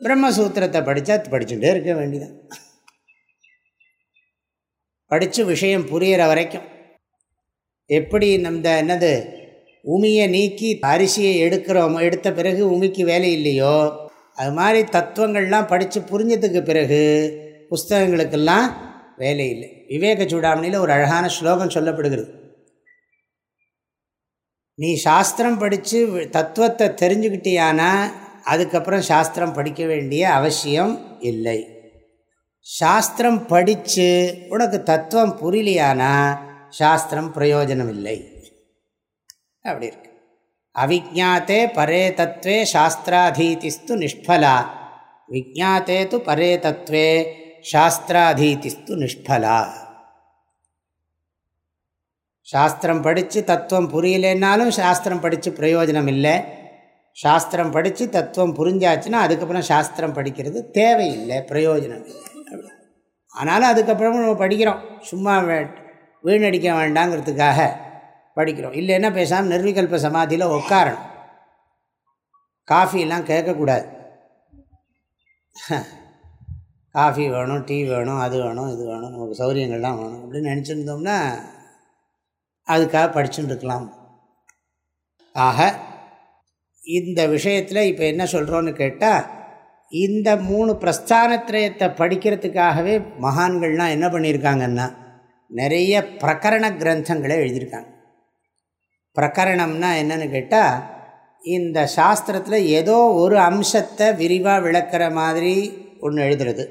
பிரம்மசூத்திரத்தை படித்தா படிச்சுட்டே இருக்க வேண்டிதான் படித்து விஷயம் புரிகிற வரைக்கும். எப்படி நம்ம என்னது உமியை நீக்கி அரிசியை எடுக்கிறோம் எடுத்த பிறகு உமிக்கு வேலை இல்லையோ அது மாதிரி தத்துவங்கள்லாம் படித்து புரிஞ்சதுக்கு பிறகு புஸ்தகங்களுக்கெல்லாம் வேலை இல்லை. விவேக சூடாமணியில் ஒரு அழகான ஸ்லோகம் சொல்லப்படுகிறது. நீ சாஸ்திரம் படித்து தத்துவத்தை தெரிஞ்சுக்கிட்டியானா அதுக்கப்புறம் சாஸ்திரம் படிக்க வேண்டிய அவசியம் இல்லை. சாஸ்திரம் படித்து உனக்கு தத்துவம் புரியலையானா சாஸ்திரம் பிரயோஜனம் இல்லை அப்படி இருக்கு. அவிஜாத்தே பரே தத்துவே சாஸ்திராதீதிஸ்து நிஷ்பலா. விஜாத்தே து பரே தத்துவே சாஸ்திராதீதிஸ்து நிஷ்பலா. சாஸ்திரம் படித்து தத்துவம் புரியலைன்னாலும் சாஸ்திரம் படித்து பிரயோஜனம் இல்லை சாஸ்திரம் படித்து தத்துவம் புரிஞ்சாச்சுன்னா அதுக்கப்புறம் சாஸ்திரம் படிக்கிறது தேவையில்லை பிரயோஜனம் இல்லை. ஆனாலும் அதுக்கப்புறமும் நம்ம படிக்கிறோம். சும்மா வீணடிக்க வேண்டாங்கிறதுக்காக படிக்கிறோம். இல்லைன்னா பேசாமல் நிர்விகல்ப சமாதியில் உட்காரணும் காஃபிலாம் கேட்கக்கூடாது. காஃபி வேணும் டீ வேணும் அது வேணும் இது வேணும் நமக்கு சௌரியங்கள்லாம் வேணும் அப்படின்னு நினச்சிருந்தோம்னா அதுக்காக படிச்சுட்டு இருக்கலாம் ஆக இந்த விஷயத்தில் இப்போ என்ன சொல்கிறோன்னு கேட்டால் இந்த மூணு பிரஸ்தானத்திரயத்தை படிக்கிறதுக்காகவே மகான்கள்லாம் என்ன பண்ணியிருக்காங்கன்னா நிறைய பிரகரண கிரந்தங்களை எழுதியிருக்காங்க. பிரகரணம்னா என்னன்னு கேட்டால் இந்த சாஸ்திரத்தில் ஏதோ ஒரு அம்சத்தை விரிவாக விளக்கிற மாதிரி ஒன்று எழுதுறது.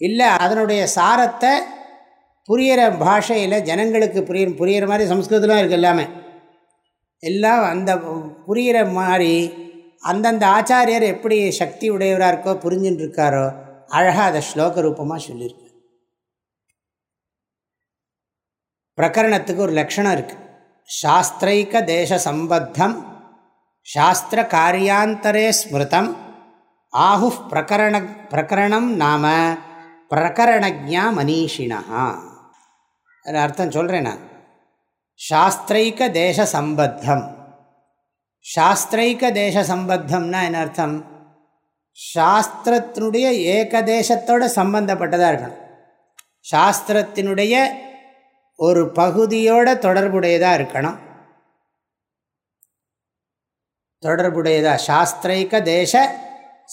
இல்லை அதனுடைய சாரத்தை புரிகிற பாஷையில் ஜனங்களுக்கு புரிய புரிகிற மாதிரி சம்ஸ்கிருதம் இருக்குது எல்லாமே. எல்லாம் அந்த புரிகிற மாதிரி அந்தந்த ஆச்சாரியர் எப்படி சக்தி உடையவராக இருக்கோ புரிஞ்சுட்டு இருக்காரோ அழகாக அதை ஸ்லோக ரூபமாக சொல்லியிருக்கு. பிரகரணத்துக்கு ஒரு லக்ஷணம் இருக்குது சாஸ்திரைக்க தேச சம்பத்தம் சாஸ்திர காரியாந்தரே ஸ்மிருதம் ஆஹு பிரகரண பிரகரணம் நாம பிரகரணஜா மனிஷினா அர்த்தம் சொல்கிறேன் நான். சாஸ்திரைக்க தேச சம்பத்தம் சாஸ்திரைக்க தேச சம்பத்தம்னா என்ன அர்த்தம்? சாஸ்திரத்தினுடைய ஏகதேசத்தோட சம்பந்தப்பட்டதாக இருக்கணும். சாஸ்திரத்தினுடைய ஒரு பகுதியோட தொடர்புடையதாக இருக்கணும். தொடர்புடையதாக சாஸ்திரைக்க தேச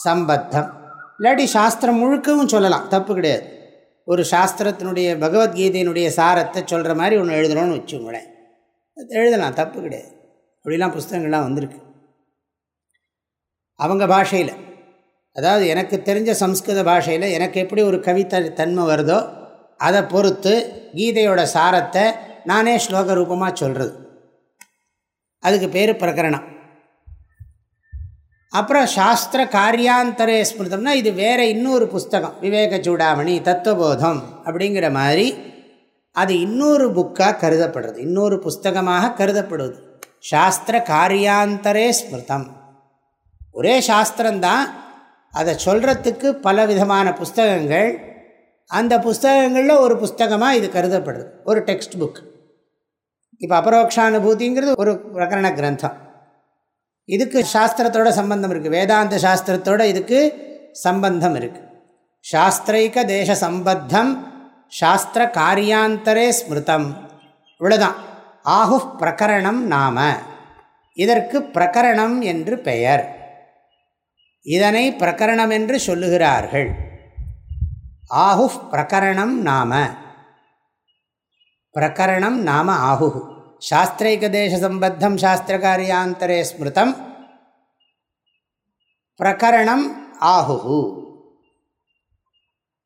சம்பத்தம் இல்லாட்டி சாஸ்திரம் முழுக்கவும் சொல்லலாம். தப்பு கிடையாது. ஒரு சாஸ்திரத்தினுடைய பகவத்கீதையினுடைய சாரத்தை சொல்கிற மாதிரி ஒன்று எழுதணும்னு வச்சுங்களேன் எழுதலாம் தப்பு கிடையாது. அப்படிலாம் புஸ்தகங்கள்லாம் வந்திருக்கு. அவங்க பாஷையில் அதாவது எனக்கு தெரிஞ்ச சம்ஸ்கிருத பாஷையில் எனக்கு எப்படி ஒரு கவிதை தன்மை வருதோ அதை பொறுத்து கீதையோட சாரத்தை நானே ஸ்லோக ரூபமாக சொல்கிறது அதுக்கு பேர் பிரகரணம். அப்புறம் சாஸ்திர காரியாந்தரே ஸ்மிருதம்னா இது வேறு இன்னொரு புஸ்தகம். விவேக சூடாமணி தத்துவபோதம் அப்படிங்கிற மாதிரி அது இன்னொரு புக்காக கருதப்படுறது இன்னொரு புஸ்தகமாக கருதப்படுவது சாஸ்திர காரியாந்தரே ஸ்மிருதம். ஒரே சாஸ்திரம்தான். அதை சொல்கிறதுக்கு பல விதமான புஸ்தகங்கள். அந்த புஸ்தகங்களில் ஒரு புஸ்தகமாக இது கருதப்படுறது ஒரு டெக்ஸ்ட் புக். இப்போ அபரோக்ஷானுபூதிங்கிறது ஒரு பிரகரண கிரந்தம். இதுக்கு சாஸ்திரத்தோட சம்பந்தம் இருக்குது வேதாந்த சாஸ்திரத்தோட இதுக்கு சம்பந்தம் இருக்குது சாஸ்திரைக்க தேச சம்பத்தம் சாஸ்திர காரியாந்தரே ஸ்மிருதம். இவ்வளோதான் ஆகு பிரகரணம் நாம. இதற்கு பிரகரணம் என்று பெயர். இதனை பிரகரணம் என்று சொல்லுகிறார்கள். ஆகு பிரகரணம் நாம. பிரகரணம் நாம ஆகு சாஸ்திரைகதேச சம்பத்தம் சாஸ்திரகாரியாந்தரே ஸ்மிருதம் பிரகரணம் ஆகுஹு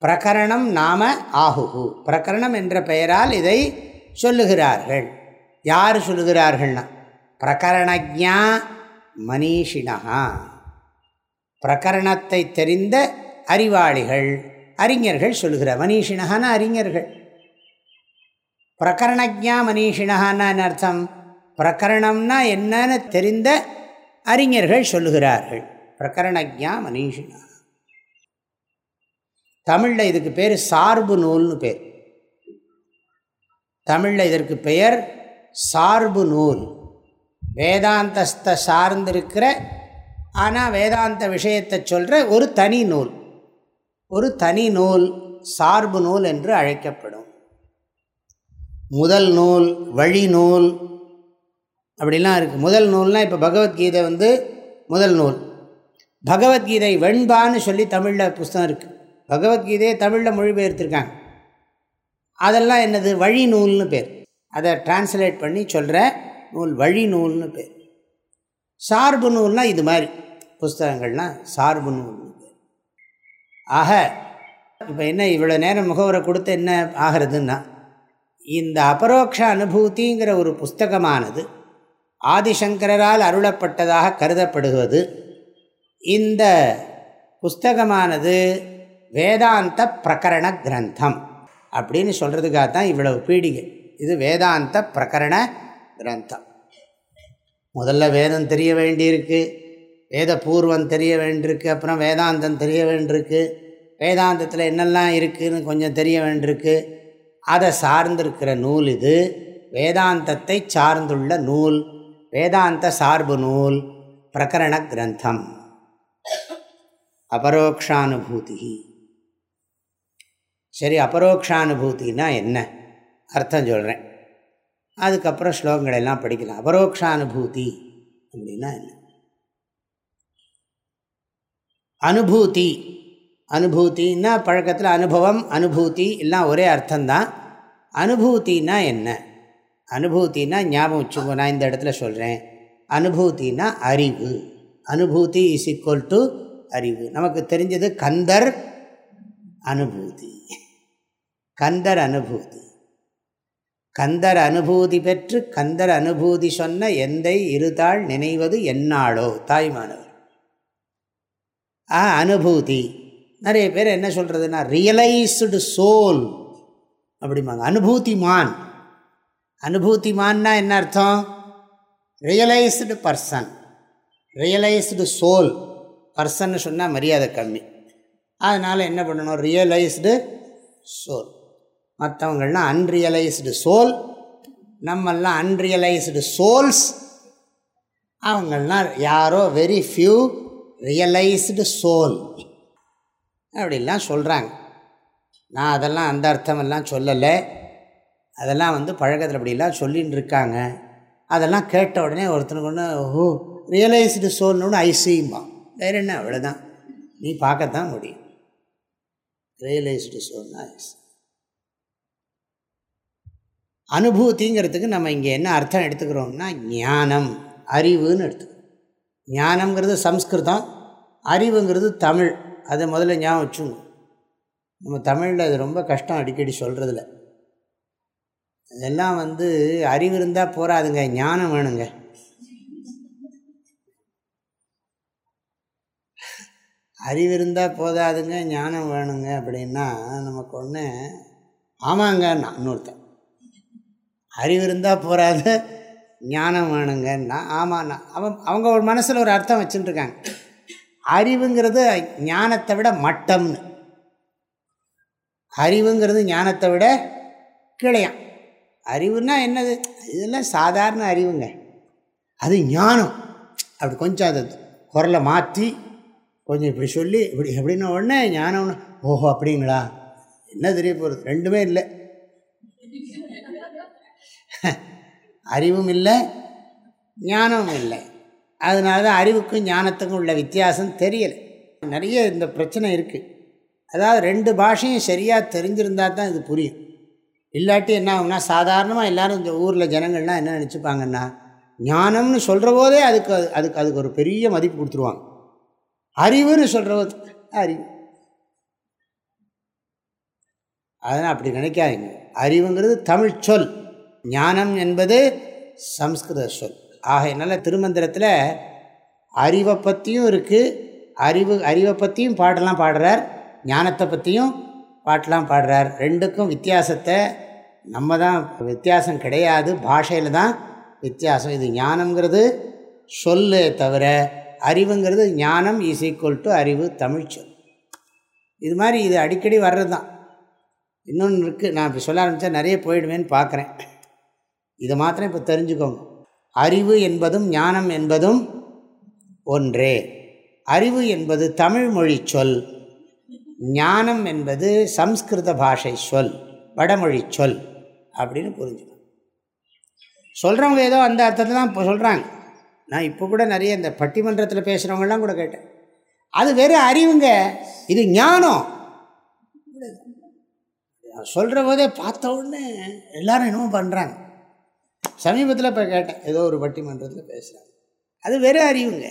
பிரகரணம் நாம ஆகுஹு பிரகரணம் என்ற பெயரால் இதை சொல்லுகிறார்கள்। யார் சொல்லுகிறார்கள்னா பிரகரணஜா மனிஷினா பிரகரணத்தை தெரிந்த அறிவாளிகள் அறிஞர்கள் சொல்லுகிறார் மனிஷினகான அறிஞர்கள் பிரகரணஜா மனிஷினகான்னு அர்த்தம் பிரகரணம்னா என்னன்னு தெரிந்த அறிஞர்கள் சொல்லுகிறார்கள். பிரகரணஜா மனிஷினா தமிழில் இதுக்கு பேர் சார்பு நூல்னு பேர். தமிழில் இதற்கு பெயர் சார்பு நூல். வேதாந்தஸ்த சார்ந்திருக்கிற ஆனால் வேதாந்த விஷயத்தை சொல்கிற ஒரு தனி நூல். ஒரு தனி நூல் சார்பு நூல் என்று அழைக்கப்படும். முதல் நூல் வழி நூல் அப்படிலாம் இருக்குது முதல் நூல்னால் இப்போ பகவத்கீதை வந்து முதல் நூல். பகவத்கீதை வெண்பான்னு சொல்லி தமிழில் புஸ்தகம் இருக்குது பகவத்கீதையை தமிழில் மொழிபெயர்த்திருக்காங்க. அதெல்லாம் என்னது? வழி நூல்னு பேர். அதை டிரான்ஸ்லேட் பண்ணி சொல்கிற நூல் வழி நூல்னு பேர். சார்பு நூல்னால் இது மாதிரி. புஸ்தகங்கள்னால் சார்பு நூல்னு பேர். ஆக இப்போ என்ன இவ்வளோ நேரம் முகவரை கொடுத்து என்ன ஆகிறதுன்னா இந்த அபரோக்ஷ அனுபூதிங்கிற ஒரு புஸ்தகமானது ஆதிசங்கரால் அருளப்பட்டதாக கருதப்படுவது. இந்த புஸ்தகமானது வேதாந்த பிரகரண கிரந்தம் அப்படின்னு சொல்கிறதுக்காக தான் இவ்வளவு பீடிகை. இது வேதாந்த பிரகரண கிரந்தம். முதல்ல வேதம் தெரிய வேண்டியிருக்கு வேத பூர்வம் தெரிய வேண்டியிருக்கு அப்புறம் வேதாந்தம் தெரிய வேண்டியிருக்கு வேதாந்தத்தில் என்னெல்லாம் இருக்குதுன்னு கொஞ்சம் தெரிய வேண்டியிருக்கு அதை சார்ந்திருக்கிற நூல் இது. வேதாந்தத்தை சார்ந்துள்ள நூல். வேதாந்த சார்பு நூல். பிரகரண கிரந்தம். அபரோக்ஷானுபூதி சரி அபரோக்ஷானுபூத்தின்னா என்ன? அர்த்தம் சொல்கிறேன் அதுக்கப்புறம் ஸ்லோகங்கள் எல்லாம் படிக்கலாம். அபரோக்ஷானுபூதி அப்படின்னா என்ன? அனுபூதி. அனுபூத்தின்னா பழக்கத்தில் அனுபவம் அனுபூதி எல்லாம் ஒரே அர்த்தம்தான். அனுபூத்தின்னா என்ன? அனுபூத்தின்னா ஞாபகம் வச்சுக்கோ நான் இந்த இடத்துல சொல்கிறேன் அனுபூத்தின்னா அறிவு. அனுபூதி இஸ் ஈக்குவல் டு அறிவு. நமக்கு தெரிஞ்சது கந்தர் அனுபூதி. கந்தர் அனுபூதி. கந்தர் அனுபூதி பெற்று கந்தர் அனுபூதி சொன்ன எந்தை இருதாள் நினைவது என்னாளோ? தாய்மானவர். ஆ அனுபூதி. நிறைய பேர் என்ன சொல்கிறதுனா ரியலைஸ்டு சோல் அப்படிம்பாங்க. அனுபூதிமான். அனுபூதிமான்னா என்ன அர்த்தம்? ரியலைஸ்டு பர்சன் ரியலைஸ்டு சோல் பர்சன்னு சொன்னால் மரியாதை கம்மி. அதனால் என்ன பண்ணணும்? ரியலைஸ்டு சோல் மற்றவங்கள்லாம் அன்ரியலைஸ்டு சோல் நம்மெல்லாம் அன்ரியலைஸ்டு சோல்ஸ் அவங்கள்லாம் யாரோ வெரி ஃப்யூ ரியலைஸ்டு சோல் அப்படிலாம் சொல்கிறாங்க நான் அதெல்லாம் அந்த அர்த்தமெல்லாம் சொல்லலை. அதெல்லாம் வந்து பழக்கத்தில் அப்படிலாம் சொல்லின்னு இருக்காங்க. அதெல்லாம் கேட்ட உடனே ஒருத்தனுக்கு ஒன்று ஓ ரியலைஸ்டு சோல்னு ஐசியும்பா வேறு என்ன? அவ்வளோதான் நீ பார்க்கத்தான் முடியும். ரியலைஸ்டு சோல்னா ஐசி அனுபூதிங்கிறதுக்கு நம்ம இங்கே என்ன அர்த்தம் எடுத்துக்கிறோம்னா ஞானம் அறிவுன்னு எடுத்துக்கிறோம். ஞானம்ங்கிறது சம்ஸ்கிருதம் அறிவுங்கிறது தமிழ். அதை முதல்ல ஞாபகம் வச்சுங்க நம்ம தமிழில் அது ரொம்ப கஷ்டம் அடிக்கடி சொல்கிறதுல இதெல்லாம் வந்து அறிவு இருந்தால் போகாதுங்க ஞானம் வேணுங்க. அறிவு இருந்தால் போதாதுங்க ஞானம் வேணுங்க அப்படின்னா நமக்கு ஒன்று ஆமாங்க நான் இன்னொருத்தன். அறிவு இருந்தால் போகாது ஞானம் வேணுங்கன்னா ஆமாண்ணா. அவன் அவங்க ஒரு மனசில் ஒரு அர்த்தம் வச்சுட்டுருக்காங்க அறிவுங்கிறது ஞானத்தை விட மட்டம்னு. அறிவுங்கிறது ஞானத்தை விட கிளையாம் அறிவுன்னா என்னது? இதெல்லாம் சாதாரண அறிவுங்க. அது ஞானம். அப்படி கொஞ்சம் அதை குரலை மாற்றி கொஞ்சம் இப்படி சொல்லி இப்படி எப்படின்ன உடனே ஞானம்னு ஓஹோ அப்படிங்களா? என்ன தெரிய போகிறது ரெண்டுமே இல்லை. அறிவும் இல்லை ஞானமும் இல்லை. அதனால தான் அறிவுக்கும் ஞானத்துக்கும் உள்ள வித்தியாசம் தெரியலை. நிறைய இந்த பிரச்சனை இருக்குது அதாவது ரெண்டு பாஷையும் சரியாக தெரிஞ்சிருந்தால் தான் இது புரியும். இல்லாட்டி என்ன ஆகும்னா சாதாரணமாக எல்லோரும் இந்த ஊரில் ஜனங்கள்லாம் என்ன நினச்சிப்பாங்கன்னா ஞானம்னு சொல்கிற போதே அதுக்கு அதுக்கு அதுக்கு ஒரு பெரிய மதிப்பு கொடுத்துருவாங்க. அறிவுன்னு சொல்கிற போது அறிவு. அதனால் அப்படி நினைக்காதீங்க. அறிவுங்கிறது தமிழ் சொல். ஞானம் என்பது சம்ஸ்கிருத சொல். ஆகையினால திருமந்திரத்தில் அறிவை பற்றியும் இருக்குது அறிவு அறிவை பற்றியும் பாட்டெல்லாம் பாடுறார். ஞானத்தை பற்றியும் பாட்டெலாம் பாடுறார். ரெண்டுக்கும் வித்தியாசத்தை நம்ம தான் வித்தியாசம் கிடையாது. பாஷையில் தான் வித்தியாசம். இது ஞானம்ங்கிறது சொல்லே தவிர அறிவுங்கிறது ஞானம் இஸ் ஈக்குவல் டு அறிவு தமிழ் இது மாதிரி இது அடிக்கடி வர்றது தான். இன்னொன்று இருக்குது நான் இப்போ சொல்ல ஆரம்பித்தா நிறைய போயிடுவேன்னு பார்க்குறேன் இதை மாத்திரம் இப்போ தெரிஞ்சுக்கோங்க. அறிவு என்பதும் ஞானம் என்பதும் ஒன்றே. அறிவு என்பது தமிழ் மொழி சொல். ஞானம் என்பது சம்ஸ்கிருத பாஷை சொல் வடமொழி சொல் அப்படின்னு புரிஞ்சுக்கணும். சொல்கிறவங்க ஏதோ அந்த அர்த்தத்தை தான் இப்போ சொல்கிறாங்க நான் இப்போ கூட நிறைய இந்த பட்டிமன்றத்தில் பேசுகிறவங்கலாம் கூட கேட்டேன். அது வெறும் அறிவுங்க இது ஞானம். சொல்கிற போதே பார்த்த உடனே எல்லாரும் என்னமோ பண்ணுறாங்க சமீபத்தில் இப்போ கேட்டேன். ஏதோ ஒரு பட்டிமன்றத்தில் பேசுகிறாங்க அது வெறும் அறிவுங்க.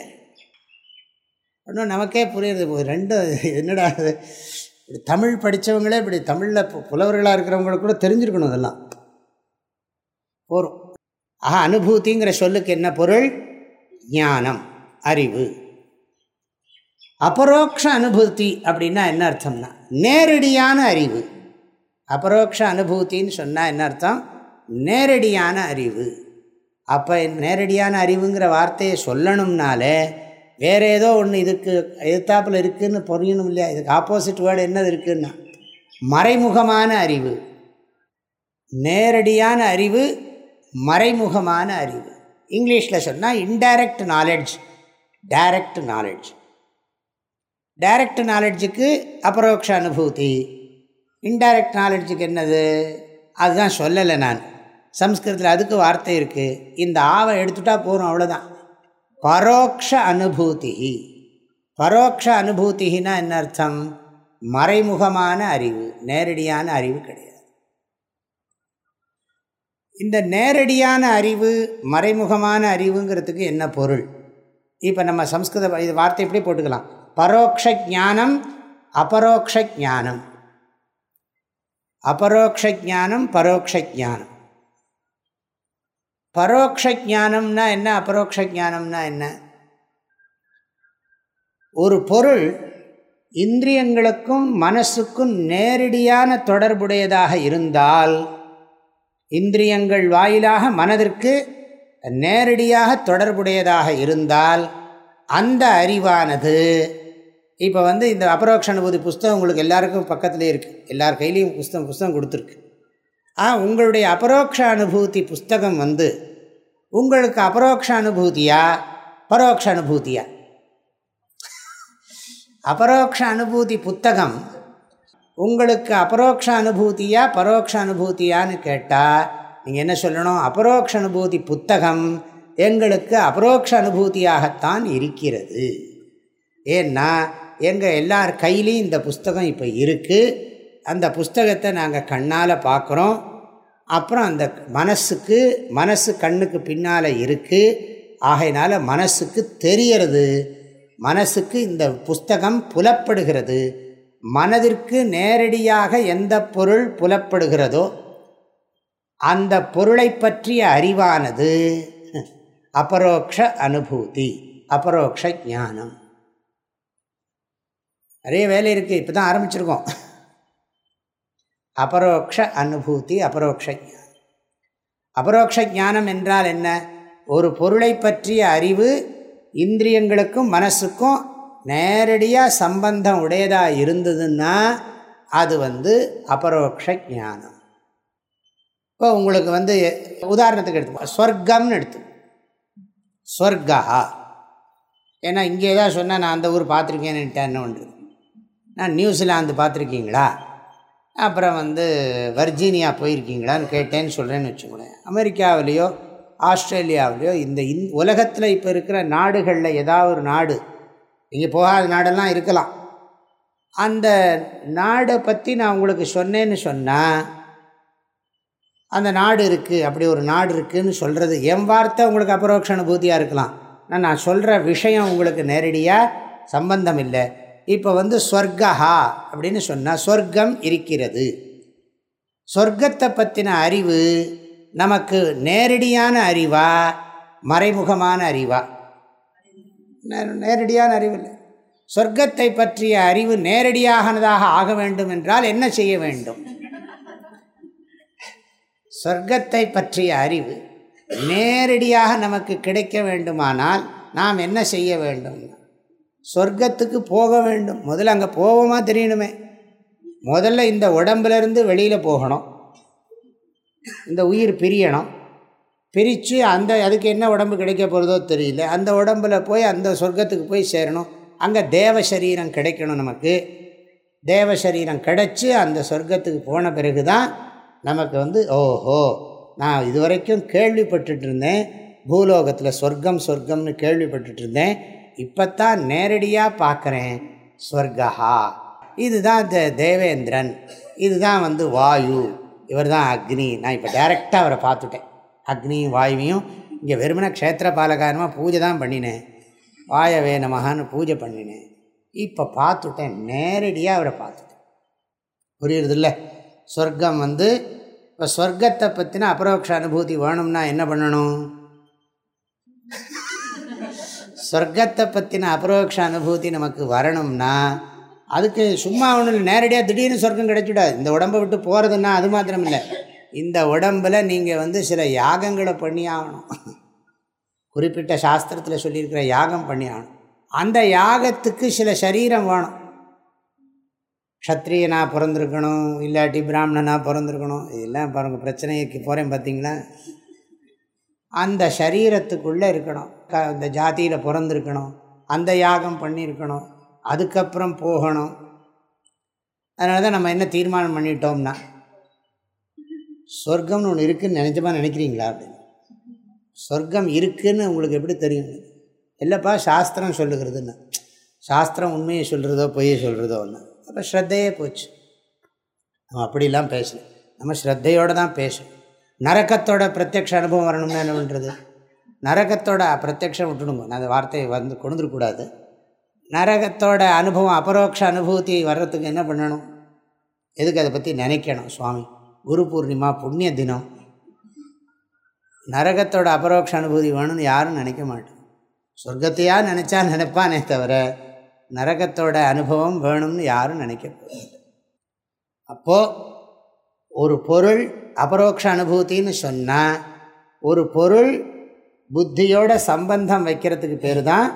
ஒன்றும் நமக்கே புரியுறது ரெண்டும் என்னடா இப்படி தமிழ் படித்தவங்களே இப்படி தமிழில் புலவர்களாக இருக்கிறவங்களுக்கு கூட தெரிஞ்சிருக்கணும் அதெல்லாம். போகிறோம் ஆஹா அனுபூதிங்கிற சொல்லுக்கு என்ன பொருள்? ஞானம் அறிவு. அபரோக்ஷ அனுபூதி அப்படின்னா என்ன அர்த்தம்னா நேரடியான அறிவு. அபரோக்ஷ அனுபூத்தின்னு சொன்னால் என்ன அர்த்தம்? நேரடியான அறிவு. அப்போ நேரடியான அறிவுங்கிற வார்த்தையை சொல்லணும்னாலே வேறு ஏதோ ஒன்று இதுக்கு எதிர்த்தாப்பில் இருக்குதுன்னு புரியணும் இல்லையா? இதுக்கு ஆப்போசிட் வேர்டு என்னது இருக்குதுன்னா மறைமுகமான அறிவு. நேரடியான அறிவு மறைமுகமான அறிவு. இங்கிலீஷில் சொன்னால் indirect knowledge direct knowledge direct நாலெட்ஜுக்கு அபரோக்ஷ அனுபூதி. இன்டைரக்ட் நாலெட்ஜுக்கு என்னது? அதுதான் சொல்லலை நான். சம்ஸ்கிருதத்தில் அதுக்கு வார்த்தை இருக்குது இந்த ஆவை எடுத்துட்டா போகிறோம் அவ்வளோதான் பரோக்ஷ அனுபூதி பரோக்ஷ அனுபூதினா என்ன அர்த்தம்? மறைமுகமான அறிவு நேரடியான அறிவு கிடையாது. இந்த நேரடியான அறிவு மறைமுகமான அறிவுங்கிறதுக்கு என்ன பொருள்? இப்போ நம்ம சம்ஸ்கிருத இது வார்த்தை எப்படி போட்டுக்கலாம்? பரோக்ஷ ஜானம் அபரோக்ஷ ஜானம் அபரோக்ஷ ஜானம் பரோக்ஷ ஜானம்னா என்ன? அபரோக்ஷ ஜானம்னா என்ன? ஒரு பொருள் இந்திரியங்களுக்கும் மனசுக்கும் நேரடியான தொடர்புடையதாக இருந்தால் இந்திரியங்கள் வாயிலாக மனதிற்கு நேரடியாக தொடர்புடையதாக இருந்தால் அந்த அறிவானது இப்போ வந்து இந்த அபரோக்ஷ அனுபூதி புஸ்தகம் உங்களுக்கு எல்லாருக்கும் பக்கத்துலேயே இருக்குது எல்லார் கையிலையும் புஸ்தகம் புஸ்தகம் கொடுத்துருக்கு. ஆ உங்களுடைய அபரோக்ஷ அனுபூதி புஸ்தகம் வந்து உங்களுக்கு அபரோக்ஷ அனுபூதியா பரோக்ஷ அனுபூதியா அபரோக்ஷ அனுபூதி புத்தகம் உங்களுக்கு அபரோக்ஷ அனுபூதியா பரோட்ச அனுபூதியான்னு கேட்டால் நீங்கள் என்ன சொல்லணும்? அபரோக்ஷ அனுபூதி புத்தகம் எங்களுக்கு அபரோக்ஷ அனுபூதியாகத்தான் இருக்கிறது. ஏன்னா எங்கள் எல்லார் கையிலையும் இந்த புஸ்தகம் இப்போ இருக்குது அந்த புஸ்தகத்தை நாங்கள் கண்ணால் பார்க்குறோம் அப்புறம் அந்த மனசுக்கு மனசு கண்ணுக்கு பின்னால் இருக்குது ஆகையினால மனசுக்கு தெரியறது மனசுக்கு இந்த புஸ்தகம் புலப்படுகிறது. மனதிற்கு நேரடியாக எந்த பொருள் புலப்படுகிறதோ அந்த பொருளை பற்றிய அறிவானது. அபரோக்ஷ அனுபூதி அபரோக்ஷ ஞானம். நிறைய வேலை இருக்குது இப்போ தான் ஆரம்பிச்சிருக்கோம். அபரோக்ஷ அனுபூதி அபரோக்ஷ ஞானம். அபரோக்ஷ ஞானம் என்றால் என்ன? ஒரு பொருளை பற்றிய அறிவு இந்திரியங்களுக்கும் மனசுக்கும் நேரடியாக சம்பந்தம் உடையதாக இருந்ததுன்னா அது வந்து அபரோக்ஷ ஞானம். இப்போ உங்களுக்கு வந்து உதாரணத்துக்கு எடுத்துக்கோ ஸ்வர்க்கம்னு எடுத்து ஸ்வர்கா ஏன்னா இங்கே தான் சொன்னால் நான் அந்த ஊர் பார்த்துருக்கேன்னுட்டேன் என்ன ஒன்று. நான் நியூசிலாந்து பார்த்துருக்கீங்களா? அப்புறம் வந்து வர்ஜீனியா போயிருக்கீங்களான்னு கேட்டேன்னு சொல்கிறேன்னு வச்சுக்கோங்களேன். அமெரிக்காவிலேயோ ஆஸ்திரேலியாவிலேயோ இந்த இந் உலகத்தில் இப்போ இருக்கிற நாடுகளில் ஏதாவது ஒரு நாடு இங்கே போகாத நாடெல்லாம் இருக்கலாம். அந்த நாடை பற்றி நான் உங்களுக்கு சொன்னேன்னு சொன்னால் அந்த நாடு இருக்குது அப்படி ஒரு நாடு இருக்குதுன்னு சொல்கிறது என் வார்த்தை உங்களுக்கு அபரோக்ஷ அனுபூதியாக இருக்கலாம். ஆனால் நான் சொல்கிற விஷயம் உங்களுக்கு நேரடியாக சம்பந்தம் இல்லை. இப்போ வந்து ஸ்வர்கஹா அப்படின்னு சொன்னால் சொர்க்கம் இருக்கிறது. சொர்க்கத்தை பற்றின அறிவு நமக்கு நேரடியான அறிவா மறைமுகமான அறிவா? நேரடியான அறிவு இல்லை. சொர்க்கத்தை பற்றிய அறிவு நேரடியாகனதாக ஆக வேண்டும் என்றால் என்ன செய்ய வேண்டும்? சொர்க்கத்தை பற்றிய அறிவு நேரடியாக நமக்கு கிடைக்க வேண்டுமானால் நாம் என்ன செய்ய வேண்டும்? சொர்க்கத்துக்கு போக வேண்டும். முதல்ல அங்கே போவோமா தெரியணுமே. முதல்ல இந்த உடம்புலேருந்து வெளியில் போகணும். இந்த உயிர் பிரியணும். பிரித்து அந்த அதுக்கு என்ன உடம்பு கிடைக்க போகிறதோ தெரியல. அந்த உடம்பில் போய் அந்த சொர்க்கத்துக்கு போய் சேரணும். அங்கே தேவ சரீரம் கிடைக்கணும் நமக்கு. தேவ சரீரம் கிடச்சி அந்த சொர்க்கத்துக்கு போன பிறகு தான் நமக்கு வந்து ஓஹோ நான் இதுவரைக்கும் கேள்விப்பட்டுட்டு இருந்தேன். பூலோகத்தில் சொர்க்கம் சொர்க்கம்னு கேள்விப்பட்டுட்டு இருந்தேன். இப்போத்தான் நேரடியாக பார்க்குறேன் ஸ்வர்கா இதுதான் தேவேந்திரன். இதுதான் வந்து வாயு. இவர் தான் அக்னி. நான் இப்போ டைரெக்டாக அவரை பார்த்துட்டேன். அக்னியும் வாயுவையும் இங்கே வெறுமன க்ஷேத்திர பாலகாரமாக பூஜை தான் பண்ணினேன். வாயவே நமகான்னு பூஜை பண்ணினேன். இப்போ பார்த்துட்டேன். நேரடியாக அவரை பார்த்துட்டேன். புரியுறதில்ல? சொர்க்கம் வந்து இப்போ ஸ்வர்க்கத்தை பற்றின அபரோக்ஷ அனுபூதி வேணும்னா என்ன பண்ணணும்? சொர்க்கத்தை பற்றின அபரோக்ஷ அனுபூதி நமக்கு வரணும்னா அதுக்கு சும்மா ஒன்றும் நேரடியாக திடீர்னு சொர்க்கம் கிடைச்சிடாது. இந்த உடம்பை விட்டு போகிறதுன்னா அது மாத்திரம் இல்லை இந்த உடம்பில் நீங்கள் வந்து சில யாகங்களை பண்ணி ஆகணும். குறிப்பிட்ட சாஸ்திரத்தில் சொல்லியிருக்கிற யாகம் பண்ணி ஆகணும். அந்த யாகத்துக்கு சில சரீரம் வேணும். க்ஷத்ரியனாக பிறந்திருக்கணும் இல்லாட்டி பிராமணனாக பிறந்திருக்கணும். இதெல்லாம் பாருங்கள் பிரச்சனைக்கு போகிறேன் பார்த்தீங்களா அந்த சரீரத்துக்குள்ளே இருக்கணும். க இந்த ஜாதியில் பிறந்திருக்கணும். அந்த யாகம் பண்ணியிருக்கணும் அதுக்கப்புறம் போகணும். அதனால தான் நம்ம என்ன தீர்மானம் பண்ணிட்டோம்னா சொர்க்கம்னு ஒன்று இருக்குதுன்னு நினச்சமா நினைக்கிறீங்களா அப்படின்னு. சொர்க்கம் இருக்குதுன்னு உங்களுக்கு எப்படி தெரியும்? இல்லைப்பா சாஸ்திரம் சொல்லுகிறதுன்னு. சாஸ்திரம் உண்மையை சொல்கிறதோ பொய்யை சொல்கிறதோ ஒன்று அப்போ ஸ்ரத்தையே போச்சு. நம்ம அப்படிலாம் பேசல. நம்ம ஸ்ரத்தையோடு தான் பேசணும். நரக்கத்தோட பிரத்யக்ஷ அனுபவம் வரணும்னா என்ன பண்ணுறது நரகத்தோட பிரத்யக்ஷம் விட்டுடுங்க. அந்த வார்த்தையை வந்து கொண்டுருக்கூடாது நரகத்தோட அனுபவம் அபரோக்ஷ அனுபூதி வர்றதுக்கு என்ன பண்ணணும்? எதுக்கு அதை பற்றி நினைக்கணும் சுவாமி? குரு பூர்ணிமா புண்ணிய தினம். நரகத்தோட அபரோக்ஷ அனுபூதி வேணும்னு யாரும் நினைக்க மாட்டோம் சொர்க்கத்தையா நினச்சா நினைப்பானே தவிர நரகத்தோட அனுபவம் வேணும்னு யாரும் நினைக்க போகிறது அப்போது ஒரு பொருள் அபரோக்ஷ அனுபூத்தின்னு சொன்னால் ஒரு பொருள் புத்தியோட சம்பந்தம் வைக்கிறதுக்கு பேர் தான்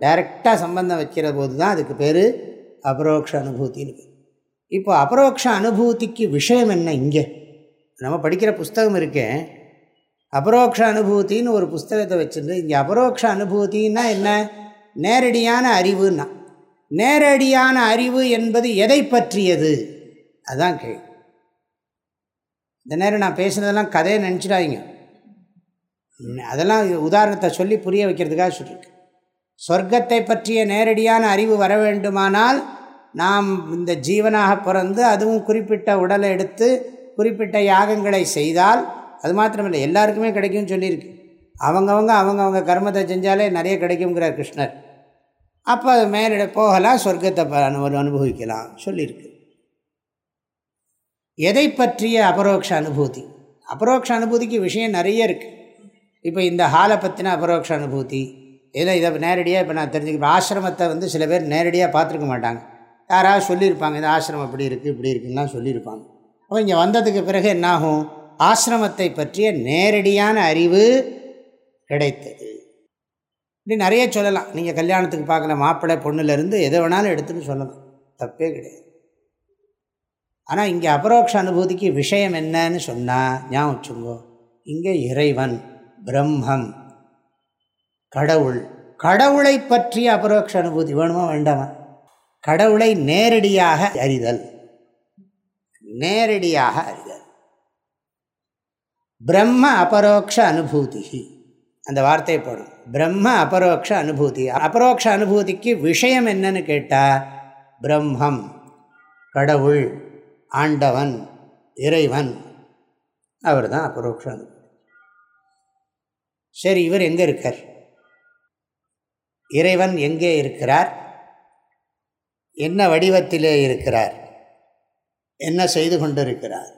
டைரெக்டாக சம்பந்தம் வைக்கிற போது தான் அதுக்கு பேர் அபரோக்ஷ அனுபூத்தின்னு இப்போ அபரோக்ஷ அனுபூதிக்கு விஷயம் என்ன இங்கே? நம்ம படிக்கிற புஸ்தகம் இருக்கேன் அபரோக்ஷ அனுபூத்தின்னு ஒரு புஸ்தகத்தை வச்சுருந்து இங்கே அபரோக்ஷ அனுபூத்தின்னா என்ன? நேரடியான அறிவுன்னா. நேரடியான அறிவு என்பது எதை பற்றியது? அதுதான் கேள்வி. இந்த நேரம் நான் பேசுனதெல்லாம் கதையை நினச்சிடாதீங்க. அதெல்லாம் உதாரணத்தை சொல்லி புரிய வைக்கிறதுக்காக சொல்லியிருக்கு சொர்க்கத்தை பற்றிய நேரடியான அறிவு வர வேண்டுமானால் நாம் இந்த ஜீவனாக பிறந்து அதுவும் குறிப்பிட்ட உடலை எடுத்து குறிப்பிட்ட யாகங்களை செய்தால் அது மாத்திரமில்லை எல்லாருக்குமே கிடைக்கும்னு சொல்லியிருக்கு. அவங்கவங்க அவங்கவுங்க கர்மத்தை செஞ்சாலே நிறைய கிடைக்குங்கிறார் கிருஷ்ணர். அப்போ அது மேலிட போகலாம் சொர்க்கத்தை அனுபவிக்கலாம் சொல்லியிருக்கு. எதை பற்றிய அபரோக்ஷ அனுபூதி? அபரோக்ஷ அனுபூதிக்கு விஷயம் நிறைய இருக்குது இப்போ இந்த ஹாலை பற்றின அபரோக்ஷ அனுபூதி இதில் இதை நேரடியாக இப்போ நான் தெரிஞ்சுக்கிறேன் ஆசிரமத்தை வந்து சில பேர் நேரடியாக பார்த்துருக்க மாட்டாங்க. யாராவது சொல்லியிருப்பாங்க இந்த ஆசிரமம் இப்படி இருக்குது இப்படி இருக்குன்னா சொல்லியிருப்பாங்க. அப்போ இங்கே வந்ததுக்கு பிறகு என்னாகும்? ஆசிரமத்தை பற்றிய நேரடியான அறிவு கிடைத்தது. இப்படி நிறைய சொல்லலாம். நீங்கள் கல்யாணத்துக்கு பார்க்கல மாப்பிள்ளை பொண்ணுலேருந்து எதை வேணாலும் எடுத்துன்னு சொல்லலாம். தப்பே கிடையாது. ஆனால் இங்கே அபரோக்ஷ அனுபூதிக்கு விஷயம் என்னன்னு சொன்னால் ஞாபகம் வச்சுங்கோ இங்கே இறைவன் பிரம்மம் கடவுள். கடவுளை பற்றிய அபரோக்ஷ அனுபூதி வேணுமா வேண்டாமா? கடவுளை நேரடியாக அறிதல். நேரடியாக அறிதல். பிரம்ம அபரோக்ஷ அனுபூதி. அந்த வார்த்தையை போடும் பிரம்ம அபரோக்ஷ அனுபூதி. அபரோக்ஷ அனுபூதிக்கு விஷயம் என்னன்னு கேட்டால் பிரம்மம் கடவுள் ஆண்டவன் இறைவன். அவர் தான் அபரோக்ஷ சரி இவர் எங்கே இருக்கார்? இறைவன் எங்கே இருக்கிறார்? என்ன வடிவத்திலே இருக்கிறார்? என்ன செய்து கொண்டு இருக்கிறார்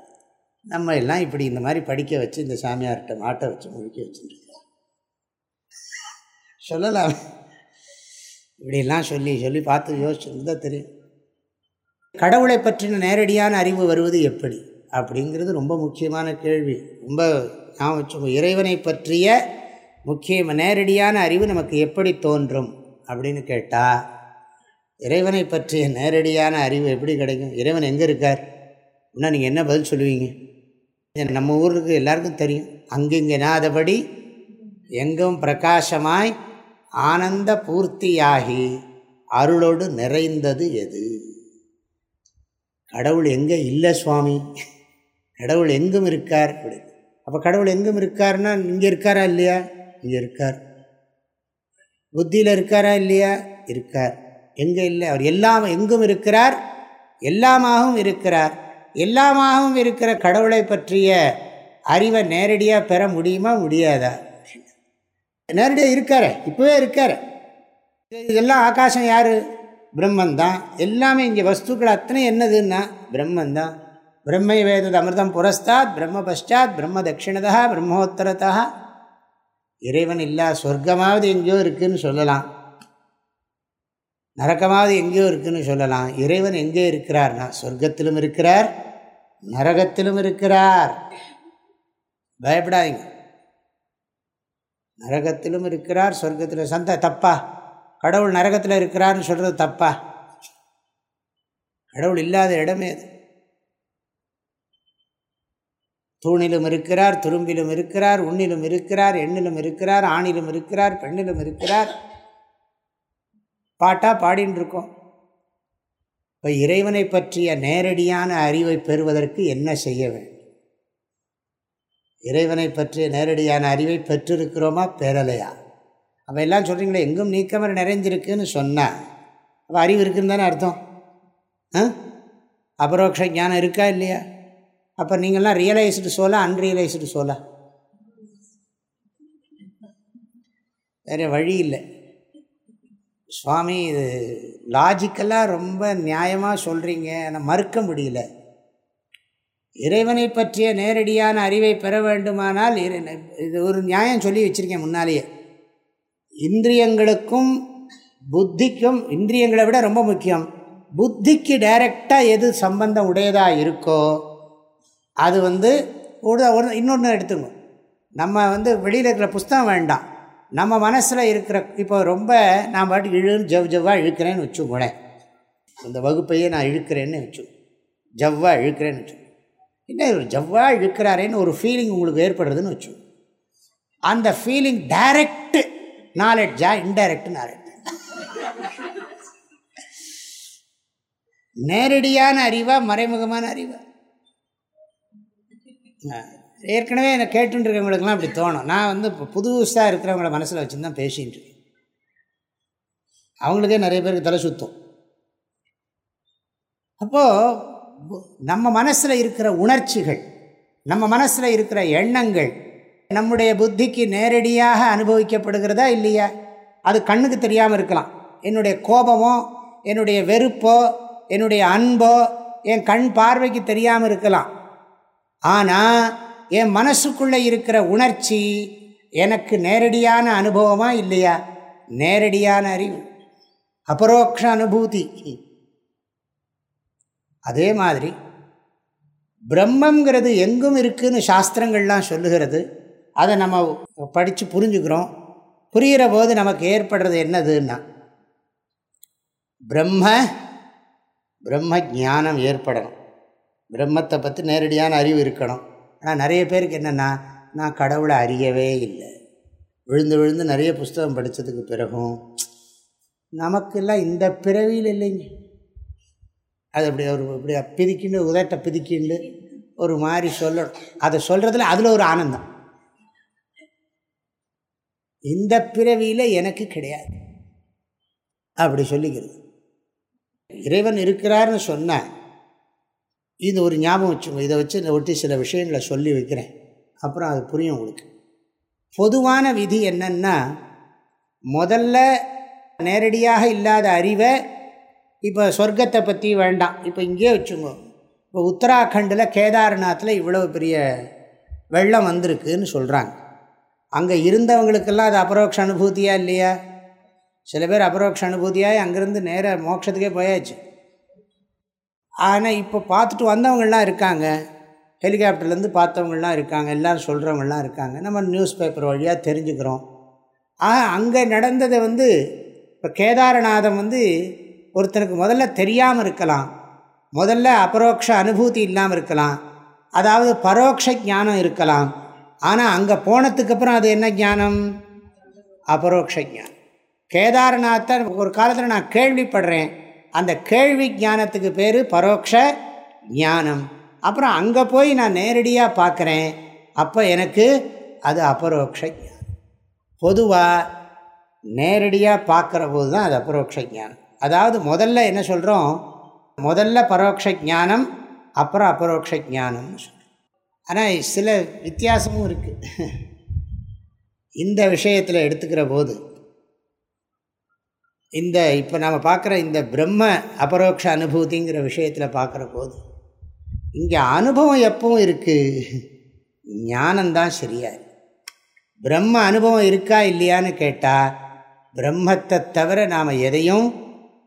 நம்ம எல்லாம் இப்படி இந்த மாதிரி படிக்க வச்சு இந்த சாமியார்கிட்ட மாட்டை வச்சு முழுக்க வச்சுருக்கார் சொல்லலாம். இப்படிலாம் சொல்லி சொல்லி பார்த்து யோசிச்சுருந்தா தெரியும். கடவுளை பற்றின நேரடியான அறிவு வருவது எப்படி? அப்படிங்கிறது ரொம்ப முக்கியமான கேள்வி. ரொம்ப நான் இறைவனை பற்றிய முக்கிய நேரடியான அறிவு நமக்கு எப்படி தோன்றும் அப்படின்னு கேட்டால் இறைவனை பற்றிய நேரடியான அறிவு எப்படி கிடைக்கும்? இறைவன் எங்கே இருக்கார்? இன்னும் நீங்கள் என்ன பதில் சொல்லுவீங்க? நம்ம ஊருக்கு எல்லாருக்கும் தெரியும். அங்கிங்கனாதபடி எங்கும் பிரகாசமாய் ஆனந்த பூர்த்தியாகி அருளோடு நிறைந்தது எது? கடவுள் எங்கே இல்லை சுவாமி? கடவுள் எங்கும் இருக்கார். அப்படி அப்போ கடவுள் எங்கும் இருக்காருன்னா இங்கே இருக்காரா இல்லையா? இங்கே இருக்கார். புத்தியில் இருக்காரா இல்லையா? இருக்கார். எங்கே இல்லை? அவர் எல்லாம் எங்கும் இருக்கிறார். எல்லாமாகவும் இருக்கிறார். எல்லாமாகவும் இருக்கிற கடவுளை பற்றிய அறிவை நேரடியாக பெற முடியுமா? முடியாதா? நேரடியாக இருக்கார. இப்போவே இருக்கார். இதெல்லாம் ஆகாசம் யார்? பிரம்மந்தான். எல்லாமே இங்கே வஸ்துக்கள் அத்தனை என்னதுன்னா பிரம்மந்தான். பிரம்மை வேதது அமிர்தம் புரஸ்தாத் பிரம்ம பஷாத் பிரம்ம தட்சிணதா பிரம்மோத்தரதா. இறைவன் இல்லா சொர்க்கமாவது எங்கேயோ இருக்குதுன்னு சொல்லலாம். நரக்கமாவது எங்கேயோ இருக்குதுன்னு சொல்லலாம். இறைவன் எங்கே இருக்கிறார்னா சொர்க்கத்திலும் இருக்கிறார் நரகத்திலும் இருக்கிறார். பயப்படாதீங்க. நரகத்திலும் இருக்கிறார் சொர்க்கத்தில் சந்த தப்பா? கடவுள் நரகத்தில் இருக்கிறான்னு சொல்கிறது தப்பா? கடவுள் இல்லாத இடமே அது. தூணிலும் இருக்கிறார் துரும்பிலும் இருக்கிறார் உண்ணிலும் இருக்கிறார் எண்ணிலும் இருக்கிறார் ஆணிலும் இருக்கிறார் பெண்ணிலும் இருக்கிறார். பாட்டாக பாடின்னு இருக்கோம். இப்போ இறைவனை பற்றிய நேரடியான அறிவை பெறுவதற்கு என்ன செய்ய வேண்டும்? இறைவனை பற்றிய நேரடியான அறிவை பெற்றிருக்கிறோமா பெறலையா? அப்போ எல்லாம் சொல்கிறீங்களே எங்கும் நீக்கமர நிறைஞ்சிருக்குன்னு சொன்னால் அப்போ அறிவு இருக்குன்னு தானே அர்த்தம்? அபரோக்ஷ ஞானம் இருக்கா இல்லையா? அப்போ நீங்கள்லாம் ரியலைஸ்டு சோலா அன்ரியலைஸ்டு சோலா வேறு வழி இல்லை. சுவாமி இது லாஜிக்கலாக ரொம்ப நியாயமாக சொல்கிறீங்க ஆனால் மறுக்க முடியல. இறைவனை பற்றிய நேரடியான அறிவை பெற வேண்டுமானால் இது ஒரு நியாயம் சொல்லி வச்சுருக்கேன் முன்னாலேயே. இந்திரியங்களுக்கும் புத்திக்கும் இந்திரியங்களை விட ரொம்ப முக்கியம். புத்திக்கு டைரெக்டாக எது சம்பந்தம் உடையதாக இருக்கோ அது வந்து ஒரு இன்னொன்று எடுத்துங்க. நம்ம வந்து வெளியில் இருக்கிற புஸ்தகம் வேண்டாம். நம்ம மனசில் இருக்கிற இப்போ ரொம்ப நான் பாட்டு இழுன்னு ஜவ் ஜவ்வாக இழுக்கிறேன்னு வச்சுக்கோங்களேன். இந்த வகுப்பையே நான் இழுக்கிறேன்னு வச்சு ஜவ்வாக இழுக்கிறேன்னு வச்சு. என்ன ஒரு ஜவ்வாக இழுக்கிறாரேன்னு ஒரு ஃபீலிங் உங்களுக்கு ஏற்படுறதுன்னு வச்சு. அந்த ஃபீலிங் டைரக்டு நாலெட்ஜா இன்டைரக்ட் நாலெட்ஜ் நேரடியான அறிவா மறைமுகமான அறிவா? ஏற்கனவே என்னை கேட்டுருக்கவங்களுக்குலாம் அப்படி தோணும். நான் வந்து இப்போ புதுசாக இருக்கிறவங்கள மனசில் வச்சு தான் பேசின்னு இருக்கேன் அவங்களுக்கே நிறைய பேருக்கு தலை சுத்தம். அப்போது நம்ம மனசில் இருக்கிற உணர்ச்சிகள் நம்ம மனசில் இருக்கிற எண்ணங்கள் நம்முடைய புத்திக்கு நேரடியாக அனுபவிக்கப்படுகிறதா இல்லையா? அது கண்ணுக்கு தெரியாமல் இருக்கலாம். என்னுடைய கோபமோ என்னுடைய வெறுப்போ என்னுடைய அன்போ என் கண் பார்வைக்கு தெரியாமல் இருக்கலாம். ஆனால் என் மனசுக்குள்ளே இருக்கிற உணர்ச்சி எனக்கு நேரடியான அனுபவமாக இல்லையா? நேரடியான அறிவு. அபரோக்ஷ அனுபூதி. அதே மாதிரி பிரம்மங்கிறது எங்கும் இருக்குதுன்னு சாஸ்திரங்கள்லாம் சொல்லுகிறது. அதை நம்ம படித்து புரிஞ்சுக்கிறோம். புரிகிற போது நமக்கு ஏற்படுறது என்னதுன்னா பிரம்ம பிரம்ம ஜானம் ஏற்படணும். பிரம்மத்தை பற்றி நேரடியான அறிவு இருக்கணும். ஆனால் நிறைய பேருக்கு என்னென்னா நான் கடவுளை அறியவே இல்லை. விழுந்து விழுந்து நிறைய புஸ்தகம் படித்ததுக்கு பிறகும் நமக்கெல்லாம் இந்த பிறவியில் இல்லைங்க. அது அப்படி ஒரு இப்படி பிதிக்கிண்டு உதட்ட பிதிக்கிண்டு ஒரு மாதிரி சொல்லணும். அதை சொல்கிறதுல அதில் ஒரு ஆனந்தம். இந்த பிறவியில் எனக்கு கிடையாது. அப்படி சொல்லிக்கிறது இறைவன் இருக்கிறார்னு சொன்ன இது ஒரு ஞாபகம் வச்சுங்க இதை வச்சு ஒட்டி சில விஷயங்களை சொல்லி வைக்கிறேன். அப்புறம் அது புரியும் உங்களுக்கு. பொதுவான விதி என்னன்னா முதல்ல நேரடியாக இல்லாத அறிவை இப்போ சொர்க்கத்தை பற்றி வேண்டாம். இப்போ இங்கேயே வச்சுங்க இப்போ உத்தராகண்டில் கேதார்நாத்தில் இவ்வளோ பெரிய வெள்ளம் வந்திருக்குன்னு சொல்கிறாங்க அங்கே இருந்தவங்களுக்கெல்லாம் அது அபரோக்ஷ அனுபூதியா இல்லையா? சில பேர் அபரோக்ஷ அனுபூதியாக அங்கேருந்து நேராக மோட்சத்துக்கே போயாச்சு. ஆனால் இப்போ பார்த்துட்டு வந்தவங்கள்லாம் இருக்காங்க. ஹெலிகாப்டர்லேருந்து பார்த்தவங்களாம் இருக்காங்க. எல்லோரும் சொல்கிறவங்களாம் இருக்காங்க. நம்ம நியூஸ் பேப்பர் வழியாக தெரிஞ்சுக்கிறோம். ஆக அங்கே நடந்ததை வந்து இப்போ கேதாரநாதம் வந்து ஒருத்தனுக்கு முதல்ல தெரியாமல் இருக்கலாம். முதல்ல அபரோக்ஷ அனுபூதி இல்லாமல் இருக்கலாம். அதாவது பரோட்ச ஞானம் இருக்கலாம். ஆனால் அங்கே போனதுக்கப்புறம் அது என்ன ஞானம்? அபரோக்ஷ ஞானம் கேதாரநாத்தை ஒரு காலத்தில் நான் கேள்விப்படுறேன். அந்த கேள்வி ஞானத்துக்கு பேர் பரோட்ச ஞானம். அப்புறம் அங்கே போய் நான் நேரடியாக பார்க்குறேன் அப்போ எனக்கு அது அபரோக்ஷ ஞானம். பொதுவாக நேரடியாக பார்க்குற போது தான் அது அபரோக்ஷ ஞானம். அதாவது முதல்ல என்ன சொல்கிறோம் முதல்ல பரோட்ச ஞானம் அப்புறம் அபரோக்ஷ ஞானம்னு சொல்கிறோம் ஆனால் சில வித்தியாசமும் இருக்குது இந்த விஷயத்தில் எடுத்துக்கிற போது இந்த இப்போ நம்ம பார்க்குற இந்த பிரம்ம அபரோக்ஷ அனுபூதிங்கிற விஷயத்தில் பார்க்குற போது இங்கே அனுபவம் எப்பவும் இருக்குது ஞானந்தான் சரியா பிரம்ம அனுபவம் இருக்கா இல்லையான்னு கேட்டால் பிரம்மத்தை தவிர நாம் எதையும்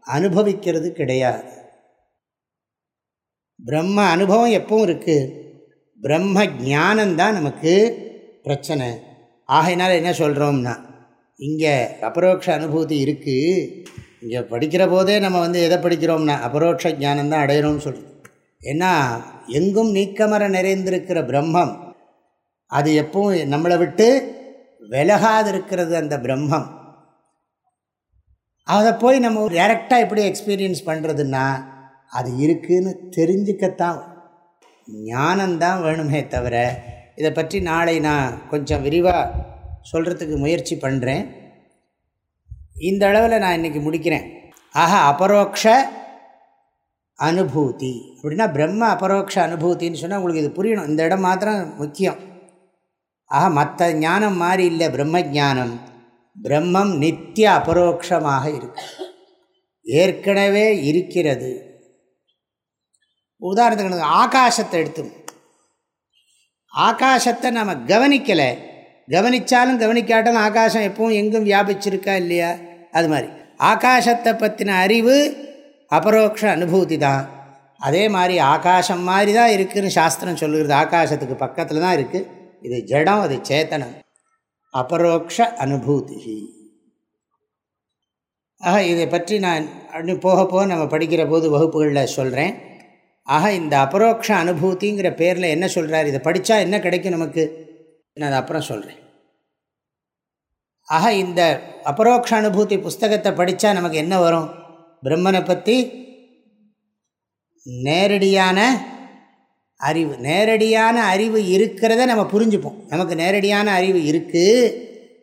அனுபவிக்கிறது கிடையாது. பிரம்ம அனுபவம் எப்பவும் இருக்குது பிரம்ம ஜானந்தான் நமக்கு பிரச்சனை. ஆகையினால என்ன சொல்கிறோம்னா இங்கே அபரோக்ஷ அனுபூதி இருக்குது இங்கே படிக்கிற போதே நம்ம வந்து எதை படிக்கிறோம்னா அபரோக்ஷ ஜானந்தான் அடையிறோம்னு சொல்கிறோம் ஏன்னா எங்கும் நீக்கமர நிறைந்திருக்கிற பிரம்மம் அது எப்பவும் நம்மளை விட்டு விலகாது இருக்கிறது அந்த பிரம்மம். அதை போய் நம்ம டேரெக்டாக எப்படி எக்ஸ்பீரியன்ஸ் பண்ணுறதுன்னா அது இருக்குதுன்னு தெரிஞ்சுக்கத்தான் ஞானந்தான் வேணுமே தவிர இதை பற்றி நாளை நான் கொஞ்சம் விரிவாக சொல்கிறதுக்கு முயற்சி பண்ணுறேன் இந்த அளவில் நான் இன்றைக்கி முடிக்கிறேன். ஆஹா அபரோக்ஷ அனுபூதி. அப்படின்னா பிரம்ம அபரோக்ஷ அனுபூத்தின்னு சொன்னால் உங்களுக்கு இது புரியணும். இந்த இடம் மாத்திரம் முக்கியம். ஆக மற்ற ஞானம் மாதிரி இல்லை பிரம்ம ஜானம் பிரம்மம் நித்திய அபரோக்ஷமாக இருக்கு. ஏற்கனவே இருக்கிறது. உதாரணத்துக்கு ஆகாசத்தை எடுத்து ஆகாசத்தை நம்ம கவனிக்கலை. கவனித்தாலும் கவனிக்காட்டாலும் ஆகாசம் எப்பவும் எங்கும் வியாபிச்சிருக்கா இல்லையா? அது மாதிரி. ஆகாசத்தை பற்றின அறிவு அபரோக்ஷ அனுபூதி தான். அதே மாதிரி ஆகாசம் மாதிரி தான் இருக்குதுன்னு சாஸ்திரம் சொல்லுகிறது. ஆகாசத்துக்கு பக்கத்தில் தான் இருக்குது இது ஜடம் அது சேத்தனம். அபரோக்ஷ அனுபூதி. ஆக இதை பற்றி நான் போக போக நம்ம படிக்கிற போது வகுப்புகளில் சொல்கிறேன் ஆக இந்த அபரோக்ஷ அனுபூதிங்கிற பேரில் என்ன சொல்கிறார் இதை படித்தா என்ன கிடைக்கும் நமக்கு? நான் அதை அப்புறம் சொல்கிறேன் ஆக இந்த அபரோக்ஷ அனுபூதி புஸ்தகத்தை படித்தா நமக்கு என்ன வரும்? பிரம்மனை பற்றி நேரடியான அறிவு நேரடியான அறிவு இருக்கிறத நம்ம புரிஞ்சுப்போம். நமக்கு நேரடியான அறிவு இருக்குது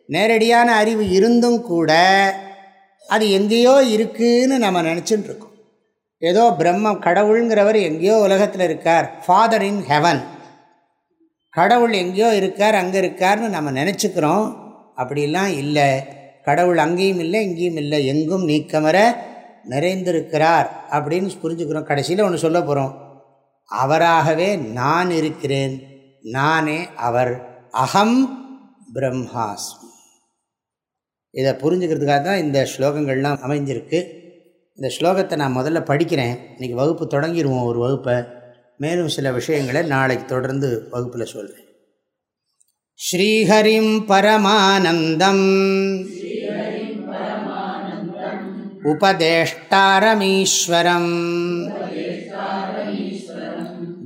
நேரடியான அறிவு இருந்தும் கூட அது எங்கேயோ இருக்குதுன்னு நம்ம நினச்சிட்டு இருக்கோம். ஏதோ பிரம்மம் கடவுளுங்கிறவர் எங்கேயோ உலகத்தில் இருக்கார். ஃபாதர் இன் ஹெவன் கடவுள் எங்கேயோ இருக்கார் அங்கே இருக்கார்னு நம்ம நினச்சிக்கிறோம். அப்படிலாம் இல்லை. கடவுள் அங்கேயும் இல்லை இங்கேயும் இல்லை. எங்கும் நீக்கமர நிறைந்திருக்கிறார் அப்படின்னு புரிஞ்சுக்கிறோம். கடைசியில் ஒன்று சொல்ல போகிறோம் அவராகவே நான் இருக்கிறேன். நானே அவர். அகம் பிரம்மாஸ்மி. இதை புரிஞ்சுக்கிறதுக்காக தான் இந்த ஸ்லோகங்கள்லாம் அமைஞ்சிருக்கு. இந்த ஸ்லோகத்தை நான் முதல்ல படிக்கிறேன். இன்றைக்கி வகுப்பு தொடங்கிடுவோம் ஒரு வகுப்பை. மேலும் சில விஷயங்களை நாளைக்கு தொடர்ந்து வகுப்பில் சொல்கிறேன் ஸ்ரீஹரிம் பரமானந்தம். உபதேஷ்டாரமீஸ்வரம்.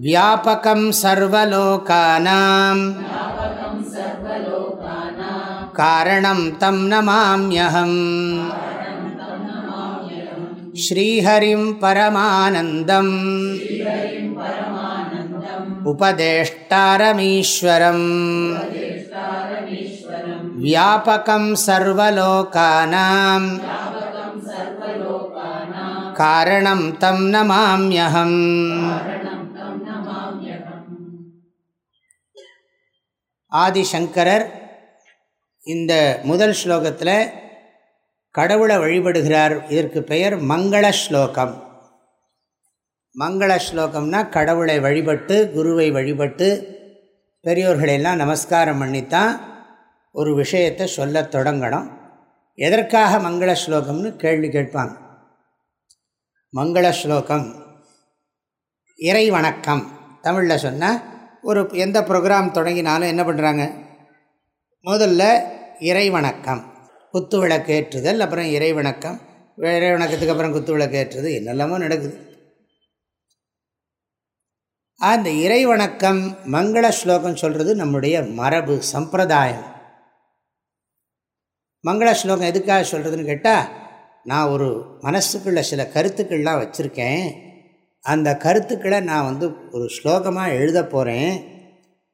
வியாபகம் சர்வலோகானாம். காரணம் தம் நமாம்யகம் ஸ்ரீஹரிம் பரமானந்தம். உபதேஷ்டாரமீஸ்வரம். வியாபகம் சர்வலோகானாம். காரணம் தம் நமாம்யகம். ஆதிசங்கரர் இந்த முதல் ஸ்லோகத்தில் கடவுளை வழிபடுகிறார். இதற்கு பெயர் மங்கள ஸ்லோகம். மங்கள ஸ்லோகம்னா கடவுளை வழிபட்டு குருவை வழிபட்டு பெரியோர்களெல்லாம் நமஸ்காரம் பண்ணித்தான் ஒரு விஷயத்தை சொல்ல தொடங்கணும். எதற்காக மங்கள ஸ்லோகம்னு கேள்வி கேட்பாங்க. மங்கள ஸ்லோகம். இறை வணக்கம். தமிழில் சொன்னால் ஒரு எந்த ப்ரோக்ராம் தொடங்கினாலும் என்ன பண்ணுறாங்க முதல்ல இறை வணக்கம். குத்து விளக்கேற்றுதல் அப்புறம் இறைவணக்கம். இறைவணக்கத்துக்கு வணக்கத்துக்கு அப்புறம் குத்து விளக்கு என்னெல்லாமோ நடக்குது. அந்த இறைவணக்கம் மங்கள ஸ்லோகம் சொல்கிறது நம்முடைய மரபு சம்பிரதாயம். மங்கள ஸ்லோகம் எதுக்காக சொல்கிறதுன்னு கேட்டால் நான் ஒரு மனசுக்குள்ள சில கருத்துக்கள்லாம் வச்சுருக்கேன். அந்த கருத்துக்களை நான் வந்து ஒரு ஸ்லோகமாக எழுத போகிறேன்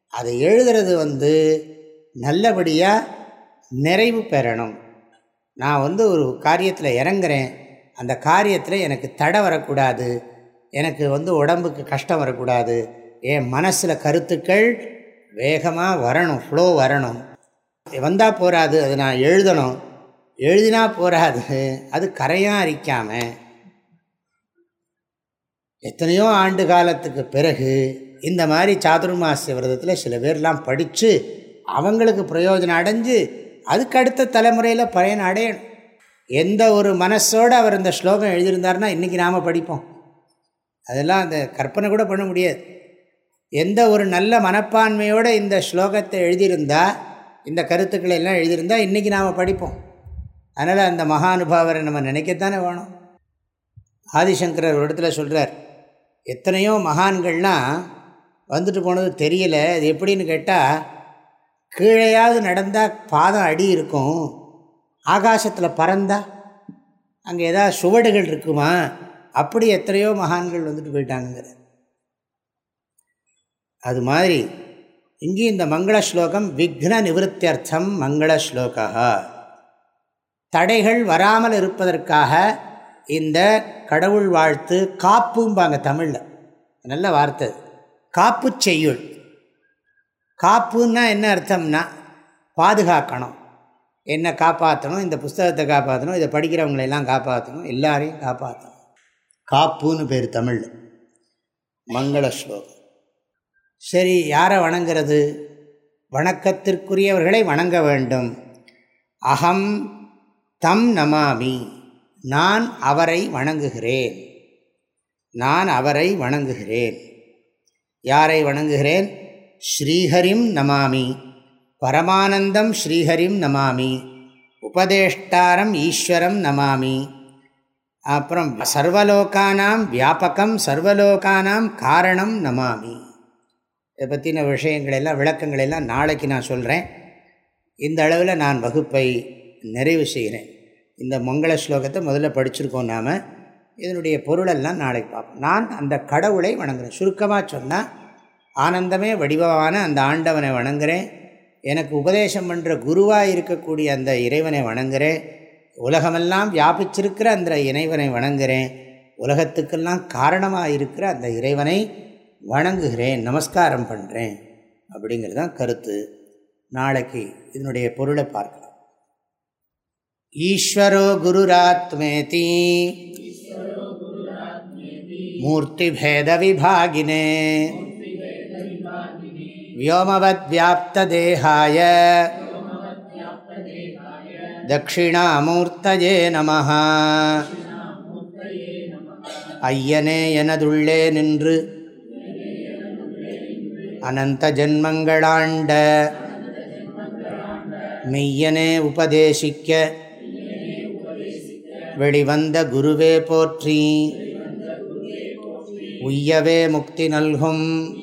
அதை எழுதுறது வந்து நல்லபடியாக நிறைவு பெறணும். நான் வந்து ஒரு காரியத்தில் இறங்குறேன். அந்த காரியத்தில் எனக்கு தடை வரக்கூடாது. எனக்கு வந்து உடம்புக்கு கஷ்டம் வரக்கூடாது. என் மனசில் கருத்துக்கள் வேகமாக வரணும் ஃப்ளோ வரணும். வந்தால் போகாது அது நான் எழுதணும். எழுதினா போகாது அது கரையாக அரிக்காமல் எத்தனையோ ஆண்டு காலத்துக்கு பிறகு இந்த மாதிரி சாதுர்மாசிய விரதத்தில் சில பேர்லாம் படித்து அவங்களுக்கு பிரயோஜனம் அடைஞ்சு அதுக்கு அடுத்த தலைமுறையில் பயன் அடையணும் எந்த ஒரு மனசோடு அவர் இந்த ஸ்லோகம் எழுதியிருந்தார்னா இன்றைக்கி நாம் படிப்போம். அதெல்லாம் அந்த கற்பனை கூட பண்ண முடியாது. எந்த ஒரு நல்ல மனப்பான்மையோடு இந்த ஸ்லோகத்தை எழுதியிருந்தால் இந்த கருத்துக்களை எல்லாம் எழுதியிருந்தால் இன்றைக்கி நாம் படிப்போம். அதனால் அந்த மகானுபாவரை நம்ம நினைக்கத்தானே வேணும். ஆதிசங்கரர் ஒரு இடத்துல சொல்கிறார் எத்தனையோ மகான்கள்லாம் வந்துட்டு போனது தெரியல அது எப்படின்னு கேட்டால் கீழையாவது நடந்தால் பாதம் அடி இருக்கும். ஆகாசத்தில் பறந்தா அங்கே ஏதாவது சுவடுகள் இருக்குமா? அப்படி எத்தனையோ மகான்கள் வந்துட்டு போயிட்டாங்கிற அது மாதிரி இங்கேயும் இந்த மங்கள ஸ்லோகம் விக்ன நிவத்தியர்த்தம் மங்கள ஸ்லோகா தடைகள் வராமல் இருப்பதற்காக இந்த கடவுள் வாழ்த்து காப்பும்பாங்க தமிழில். நல்ல வார்த்தை. காப்பு செய்யுள். காப்புன்னா என்ன அர்த்தம்னா பாதுகாக்கணும். என்னை காப்பாற்றணும் இந்த புஸ்தகத்தை காப்பாற்றணும் இதை படிக்கிறவங்களெல்லாம் காப்பாற்றணும் எல்லாரையும் காப்பாற்றணும் காப்புன்னு பேர் தமிழ். மங்கள ஸ்லோகம். சரி யாரை வணங்கிறது? வணக்கத்திற்குரியவர்களை வணங்க வேண்டும். அகம் தம் நமாமி. நான் அவரை வணங்குகிறேன். நான் அவரை வணங்குகிறேன். யாரை வணங்குகிறேன்? ஸ்ரீஹரிம் நமாமி. பரமானந்தம் ஸ்ரீஹரிம் நமாமி. உபதேஷ்டாரம் ஈஸ்வரம் நமாமி. அப்புறம் சர்வலோகானாம் வியாபகம் சர்வலோகானாம் காரணம் நமாமி. இதை பற்றின விஷயங்களெல்லாம் விளக்கங்களெல்லாம் நாளைக்கு நான் சொல்கிறேன் இந்த அளவில் நான் வகுப்பை நிறைவு செய்கிறேன். இந்த மங்கள ஸ்லோகத்தை முதல்ல படிச்சிருக்கோம் நாம். இதனுடைய பொருளெல்லாம் நாளைக்கு பார்ப்போம். நான் அந்த கடவுளை வணங்குறேன். சுருக்கமாக சொன்னால் ஆனந்தமே வடிவமான அந்த ஆண்டவனை வணங்குறேன் எனக்கு உபதேசம் பண்ணுற குருவாக இருக்கக்கூடிய அந்த இறைவனை வணங்குறேன் உலகமெல்லாம் வியாபிச்சிருக்கிற அந்த இறைவனை வணங்குறேன் உலகத்துக்கெல்லாம் காரணமாக இருக்கிற அந்த இறைவனை வணங்குகிறேன் நமஸ்காரம் பண்ணுறேன் அப்படிங்கிறது தான் கருத்து. நாளைக்கு இதனுடைய பொருளை பார்க்கலாம். ஈஸ்வரோ குருராத்மேதி. மூர்த்திபேதவிபாகினே व्योमवद्व्याप्तदेहाय தட்சிணாமூர்த்தஜே நம ஐயனே எனதுள்ளே நின்று அனந்த ஜன்மங்களாண்ட மெய்யனே உபதேசிக்க வெளிவந்த குருவே போற்றி உய்யவே முக்தி நல்கும்